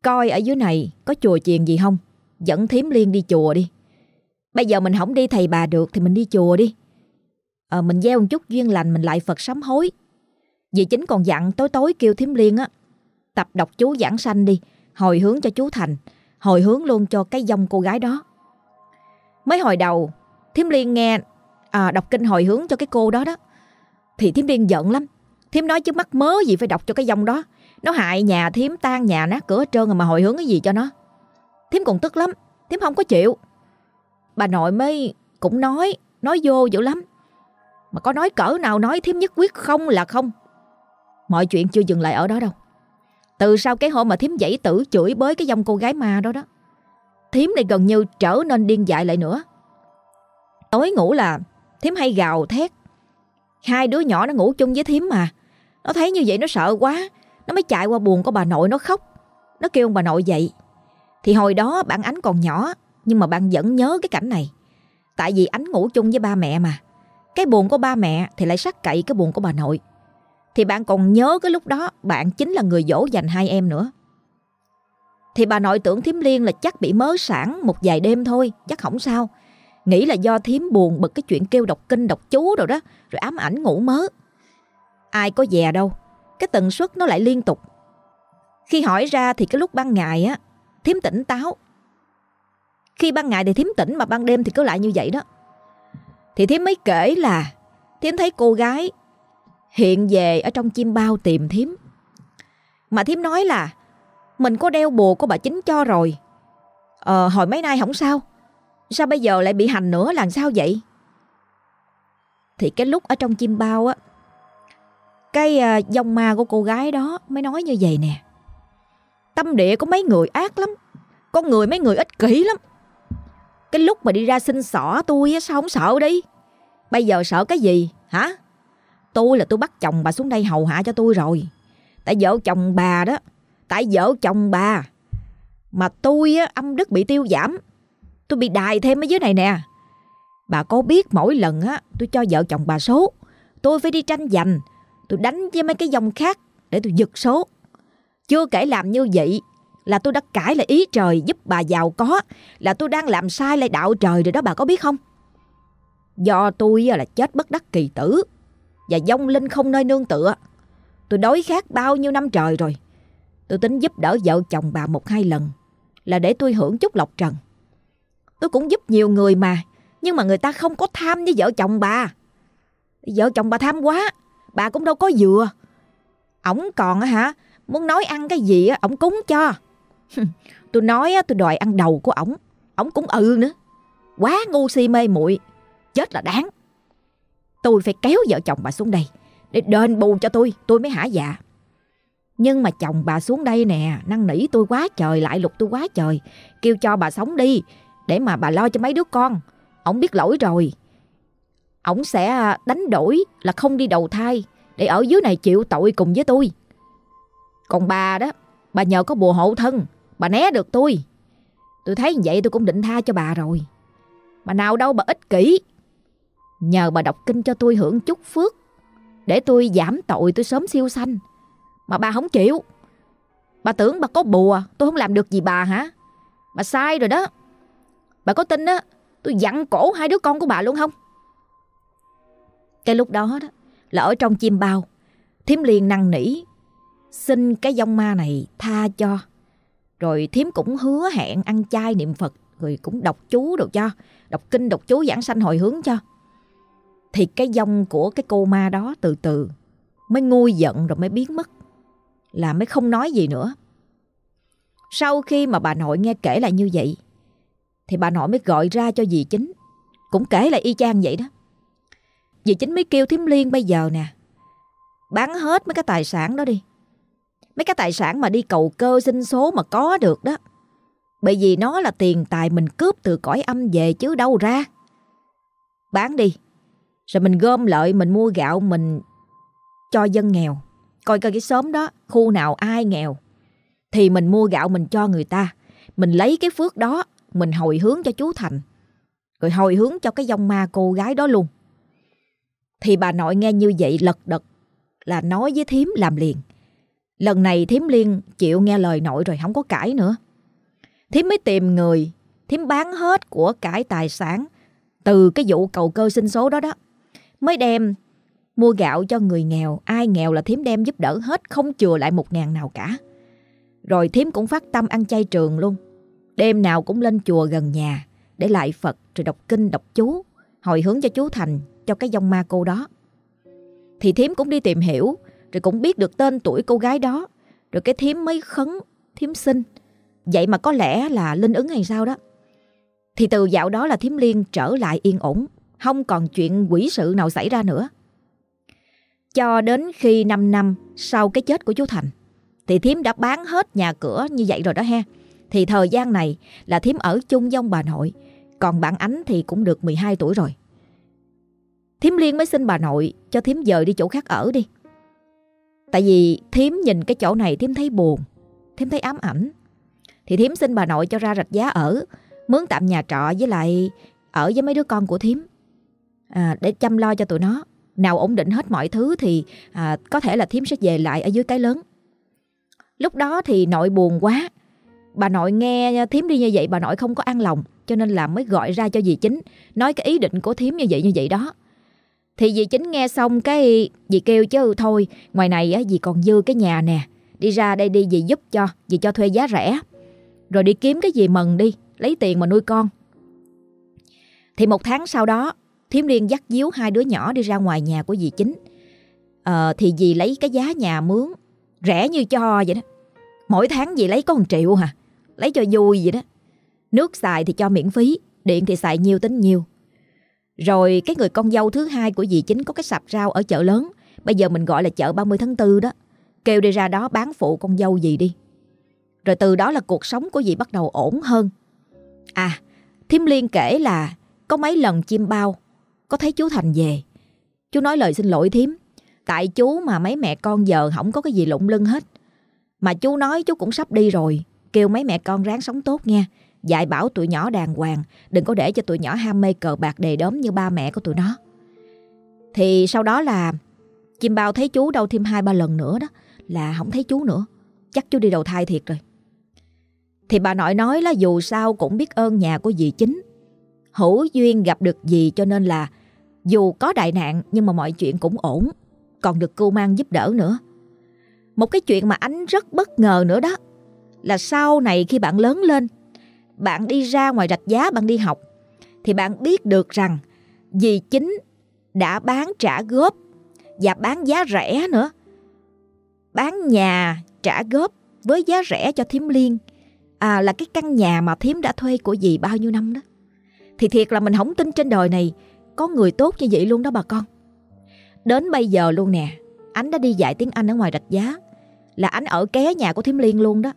Coi ở dưới này có chùa chiền gì không? Dẫn thím liên đi chùa đi. Bây giờ mình không đi thầy bà được Thì mình đi chùa đi. À, Mình gieo một chút duyên lành mình lại Phật sám hối. Dì chính còn dặn tối tối kêu thím liên á Tập đọc chú giảng sanh đi Hồi hướng cho chú Thành Hồi hướng luôn cho cái dông cô gái đó. Mới hồi đầu Thím liên nghe à, đọc kinh hồi hướng cho cái cô đó đó. Thì thím liên giận lắm. Thím nói chứ mắc mớ gì phải đọc cho cái dòng đó. Nó hại nhà thím tan nhà nát cửa hết trơn mà hồi hướng cái gì cho nó. Thím còn tức lắm. Thím không có chịu. Bà nội mới cũng nói Nói vô dữ lắm. Mà có nói cỡ nào nói thím nhất quyết không là không. Mọi chuyện chưa dừng lại ở đó đâu. Từ sau cái hôm mà thím dãy tử chửi bới cái dòng cô gái ma đó đó Thím này gần như trở nên điên dại lại nữa. Tối ngủ là thím hay gào thét. Hai đứa nhỏ nó ngủ chung với thím mà. Nó thấy như vậy nó sợ quá. Nó mới chạy qua buồn của bà nội nó khóc. Nó kêu ông bà nội dậy. Thì hồi đó bạn Ánh còn nhỏ, Nhưng mà bạn vẫn nhớ cái cảnh này. Tại vì Ánh ngủ chung với ba mẹ mà. Cái buồn của ba mẹ thì lại sát cậy cái buồn của bà nội. Thì bạn còn nhớ cái lúc đó Bạn chính là người dỗ dành hai em nữa. Thì bà nội tưởng thím Liên là chắc bị mớ sản Một vài đêm thôi, Chắc không sao. Nghĩ là do thím buồn bực cái chuyện kêu đọc kinh đọc chú rồi đó Rồi ám ảnh ngủ mớ Ai có dè đâu cái tần suất nó lại liên tục. Khi hỏi ra thì cái lúc ban ngày á, thím tỉnh táo. Khi ban ngày thì thím tỉnh mà ban đêm thì cứ lại như vậy đó. Thì thím mới kể là thím thấy cô gái hiện về ở trong chim bao tìm thím. Mà thím nói là mình có đeo bùa của bà chính cho rồi. Ờ, hồi mấy nay không sao. Sao bây giờ lại bị hành nữa làm sao vậy? Thì cái lúc ở trong chim bao á Cái à, dòng ma của cô gái đó mới nói như vậy nè. Tâm địa có mấy người ác lắm Con người mấy người ích kỷ lắm. Cái lúc mà đi ra xin xỏ tôi á Sao không sợ đi? Bây giờ sợ cái gì hả? Tôi là tôi bắt chồng bà xuống đây hầu hạ cho tôi rồi. Tại vợ chồng bà đó Tại vợ chồng bà Mà tôi á, âm đức bị tiêu giảm. Tôi bị đài thêm ở dưới này nè. Bà có biết mỗi lần á, tôi cho vợ chồng bà số, Tôi phải đi tranh giành, Tôi đánh với mấy cái dòng khác Để tôi giật số. Chưa kể làm như vậy Là tôi đã cãi lại ý trời giúp bà giàu có, Là tôi đang làm sai lại đạo trời rồi đó, bà có biết không? Do tôi là chết bất đắc kỳ tử Và dông linh không nơi nương tựa. Tôi đói khát bao nhiêu năm trời rồi. Tôi tính giúp đỡ vợ chồng bà một hai lần Là để tôi hưởng chút lộc trần. Tôi cũng giúp nhiều người mà. Nhưng mà người ta không có tham với vợ chồng bà. Vợ chồng bà tham quá, Bà cũng đâu có dừa Ổng còn hả, Muốn nói ăn cái gì ổng cúng cho. Tôi nói tôi đòi ăn đầu của ổng. Ổng cũng ừ nữa. Quá ngu si mê muội, Chết là đáng. Tôi phải kéo vợ chồng bà xuống đây, Để đền bù cho tôi Tôi mới hả dạ. Nhưng mà chồng bà xuống đây nè, Năn nỉ tôi quá trời, Lại lục tôi quá trời. Kêu cho bà sống đi để mà bà lo cho mấy đứa con. Ông biết lỗi rồi. Ông sẽ à, đánh đổi là không đi đầu thai để ở dưới này chịu tội cùng với tôi. Còn bà đó, bà nhờ có bùa hộ thân, bà né được tôi. Tôi thấy vậy tôi cũng định tha cho bà rồi. Mà nào đâu bà ích kỷ. Nhờ bà đọc kinh cho tôi hưởng chút phước để tôi giảm tội tôi sớm siêu sanh. Mà bà không chịu. Bà tưởng bà có bùa, tôi không làm được gì bà hả? Bà sai rồi đó. Bà có tin á, Tôi dặn cổ hai đứa con của bà luôn không? Cái lúc đó đó, Là ở trong chim bao Thiếm liền năn nỉ, Xin cái dông ma này tha cho. Rồi thiếm cũng hứa hẹn ăn chay niệm Phật, Rồi cũng đọc chú được cho, Đọc kinh, đọc chú giảng sanh hồi hướng cho. Thì cái dông của cái cô ma đó từ từ Mới nguôi giận rồi mới biến mất, Là mới không nói gì nữa. Sau khi mà bà nội nghe kể lại như vậy thì bà nội mới gọi ra cho dì chính. Cũng kể là y chang vậy đó. Dì chính mới kêu thím liên bây giờ nè, Bán hết mấy cái tài sản đó đi. Mấy cái tài sản mà đi cầu cơ sinh số mà có được đó. Bởi vì nó là tiền tài mình cướp từ cõi âm về chứ đâu ra. Bán đi, Rồi mình gom lợi mình mua gạo mình cho dân nghèo. Coi coi cái xóm đó, khu nào ai nghèo. Thì mình mua gạo mình cho người ta. Mình lấy cái phước đó mình hồi hướng cho chú Thành. Rồi hồi hướng cho cái dông ma cô gái đó luôn. Thì bà nội nghe như vậy lật đật là nói với thím làm liền. Lần này thím liên chịu nghe lời nội rồi không có cãi nữa. Thím mới tìm người, thím bán hết của cải tài sản từ cái vụ cầu cơ sinh số đó đó. Mới đem mua gạo cho người nghèo, ai nghèo là thím đem giúp đỡ hết không chừa lại một ngàn nào cả. Rồi thím cũng phát tâm ăn chay trường luôn. Đêm nào cũng lên chùa gần nhà để lại Phật rồi đọc kinh đọc chú, hồi hướng cho chú Thành, cho cái dòng ma cô đó. Thì thím cũng đi tìm hiểu, rồi cũng biết được tên tuổi cô gái đó, rồi cái thím mới khấn, thím sinh. Vậy mà có lẽ là linh ứng hay sao đó. Thì từ dạo đó là thím liên trở lại yên ổn, không còn chuyện quỷ sự nào xảy ra nữa. Cho đến khi 5 năm sau cái chết của chú Thành, thì thím đã bán hết nhà cửa như vậy rồi đó ha. Thì thời gian này là thím ở chung với ông bà nội. Còn bạn Ánh thì cũng được 12 tuổi rồi. Thím Liên mới xin bà nội cho thím dời đi chỗ khác ở đi. Tại vì thím nhìn cái chỗ này thím thấy buồn Thím thấy ám ảnh. Thì thím xin bà nội cho ra rạch giá ở Mướn tạm nhà trọ với lại Ở với mấy đứa con của thím. À, Để chăm lo cho tụi nó. Nào ổn định hết mọi thứ Thì à, có thể là thím sẽ về lại ở dưới cái lớn. Lúc đó thì nội buồn quá Bà nội nghe thím đi như vậy bà nội không có an lòng Cho nên là mới gọi ra cho dì chính Nói cái ý định của thím như vậy như vậy đó. Thì dì chính nghe xong cái Dì kêu chứ thôi Ngoài này á, dì còn dư cái nhà nè Đi ra đây đi dì giúp cho Dì cho thuê giá rẻ Rồi đi kiếm cái gì mần đi Lấy tiền mà nuôi con. Thì một tháng sau đó Thiếm Liên dắt díu hai đứa nhỏ đi ra ngoài nhà của dì chính. Ờ, Thì dì lấy cái giá nhà mướn Rẻ như cho vậy đó. Mỗi tháng dì lấy có một triệu hả? Lấy cho vui vậy đó. Nước xài thì cho miễn phí, Điện thì xài nhiều tính nhiều. Rồi cái người con dâu thứ hai của dì chính có cái sạp rau ở chợ lớn, Bây giờ mình gọi là chợ 30 tháng 4 đó, Kêu đi ra đó bán phụ con dâu gì đi. Rồi từ đó là cuộc sống của dì bắt đầu ổn hơn. À Thiếm Liên kể là Có mấy lần chim bao, Có thấy chú Thành về. Chú nói lời xin lỗi Thiếm, Tại chú mà mấy mẹ con giờ không có cái gì lụng lưng hết. Mà chú nói chú cũng sắp đi rồi Kêu mấy mẹ con ráng sống tốt nha. Dạy bảo tụi nhỏ đàng hoàng, Đừng có để cho tụi nhỏ ham mê cờ bạc đề đóm như ba mẹ của tụi nó. Thì sau đó là Chim bao thấy chú đâu thêm hai ba lần nữa đó, Là không thấy chú nữa. Chắc chú đi đầu thai thiệt rồi. Thì bà nội nói là dù sao cũng biết ơn nhà của dì chính. Hữu duyên gặp được dì cho nên là Dù có đại nạn nhưng mà mọi chuyện cũng ổn, Còn được cưu mang giúp đỡ nữa. Một cái chuyện mà anh rất bất ngờ nữa đó. Là sau này khi bạn lớn lên Bạn đi ra ngoài rạch giá bạn đi học Thì bạn biết được rằng Dì chính đã bán trả góp và bán giá rẻ nữa. Bán nhà trả góp với giá rẻ cho thím liên à, là cái căn nhà mà thím đã thuê của dì bao nhiêu năm đó. Thì thiệt là mình không tin trên đời này có người tốt như vậy luôn đó bà con. Đến bây giờ luôn nè, anh đã đi dạy tiếng Anh ở ngoài rạch giá. Là anh ở ké nhà của thím liên luôn đó.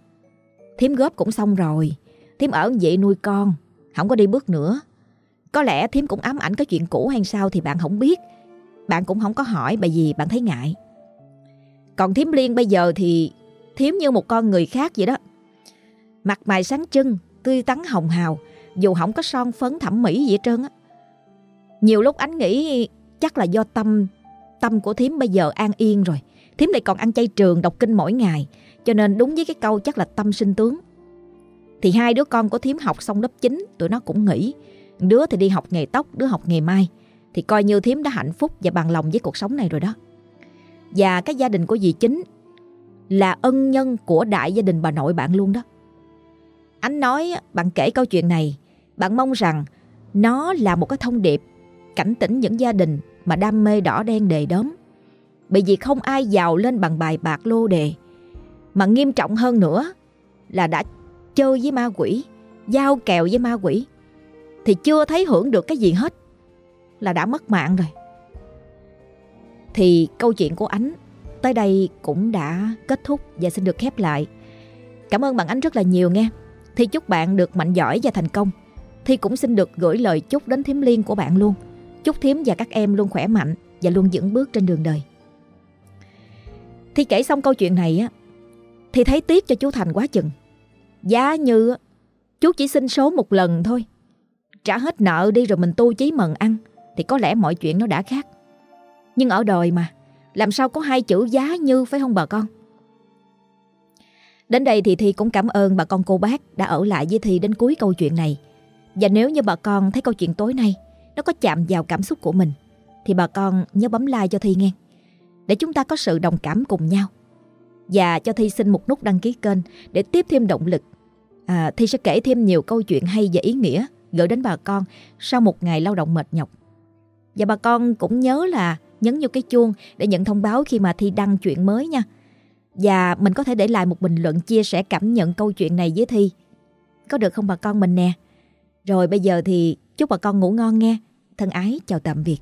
Thím góp cũng xong rồi. Thím ở vậy nuôi con, không có đi bước nữa. Có lẽ thím cũng ám ảnh cái chuyện cũ hay sao thì bạn không biết. Bạn cũng không có hỏi bởi vì bạn thấy ngại Còn thím Liên bây giờ thì thím như một con người khác vậy đó Mặt mày sáng trưng Tươi tắn hồng hào Dù không có son phấn thẩm mỹ gì hết trơn á Nhiều lúc anh nghĩ Chắc là do tâm Tâm của thím bây giờ an yên rồi thím lại còn ăn chay trường đọc kinh mỗi ngày cho nên đúng với cái câu chắc là tâm sinh tướng Thì hai đứa con của Thiếm học xong lớp 9 Tụi nó cũng nghỉ Đứa thì đi học nghề tóc Đứa học nghề mai thì coi như thím đã hạnh phúc và bằng lòng với cuộc sống này rồi đó. Và cái gia đình của dì chính là ân nhân của đại gia đình bà nội bạn luôn đó. Anh nói bạn kể câu chuyện này, bạn mong rằng nó là một cái thông điệp cảnh tỉnh những gia đình mà đam mê đỏ đen đề đóm. Bởi vì không ai giàu lên bằng bài bạc lô đề. Mà nghiêm trọng hơn nữa là đã chơi với ma quỷ, giao kèo với ma quỷ. Thì chưa thấy hưởng được cái gì hết là đã mất mạng rồi. Thì câu chuyện của Ánh tới đây cũng đã kết thúc và xin được khép lại. Cảm ơn bạn Ánh rất là nhiều nghe. Thì chúc bạn được mạnh giỏi và thành công. Thì cũng xin được gửi lời chúc đến Thiếm liên của bạn luôn. Chúc Thiếm và các em luôn khỏe mạnh và luôn vững bước trên đường đời. Thì kể xong câu chuyện này á, thì thấy tiếc cho chú Thành quá chừng. Giá như chú chỉ xin số một lần thôi. Trả hết nợ đi rồi mình tu chí mần ăn thì có lẽ mọi chuyện nó đã khác. Nhưng ở đời mà, làm sao có hai chữ giá như phải không bà con? Đến đây thì Thi cũng cảm ơn bà con cô bác đã ở lại với Thi đến cuối câu chuyện này. Và nếu như bà con thấy câu chuyện tối nay nó có chạm vào cảm xúc của mình thì bà con nhớ bấm like cho Thi nghe. Để chúng ta có sự đồng cảm cùng nhau. Và cho Thi xin một nút đăng ký kênh để tiếp thêm động lực. À, Thi sẽ kể thêm nhiều câu chuyện hay và ý nghĩa gửi đến bà con sau một ngày lao động mệt nhọc. Và bà con cũng nhớ là nhấn vô cái chuông để nhận thông báo khi mà Thi đăng chuyện mới nha. Và mình có thể để lại một bình luận chia sẻ cảm nhận câu chuyện này với Thi. Có được không bà con mình nè? Rồi bây giờ thì chúc bà con ngủ ngon nghe. Thân ái chào tạm biệt.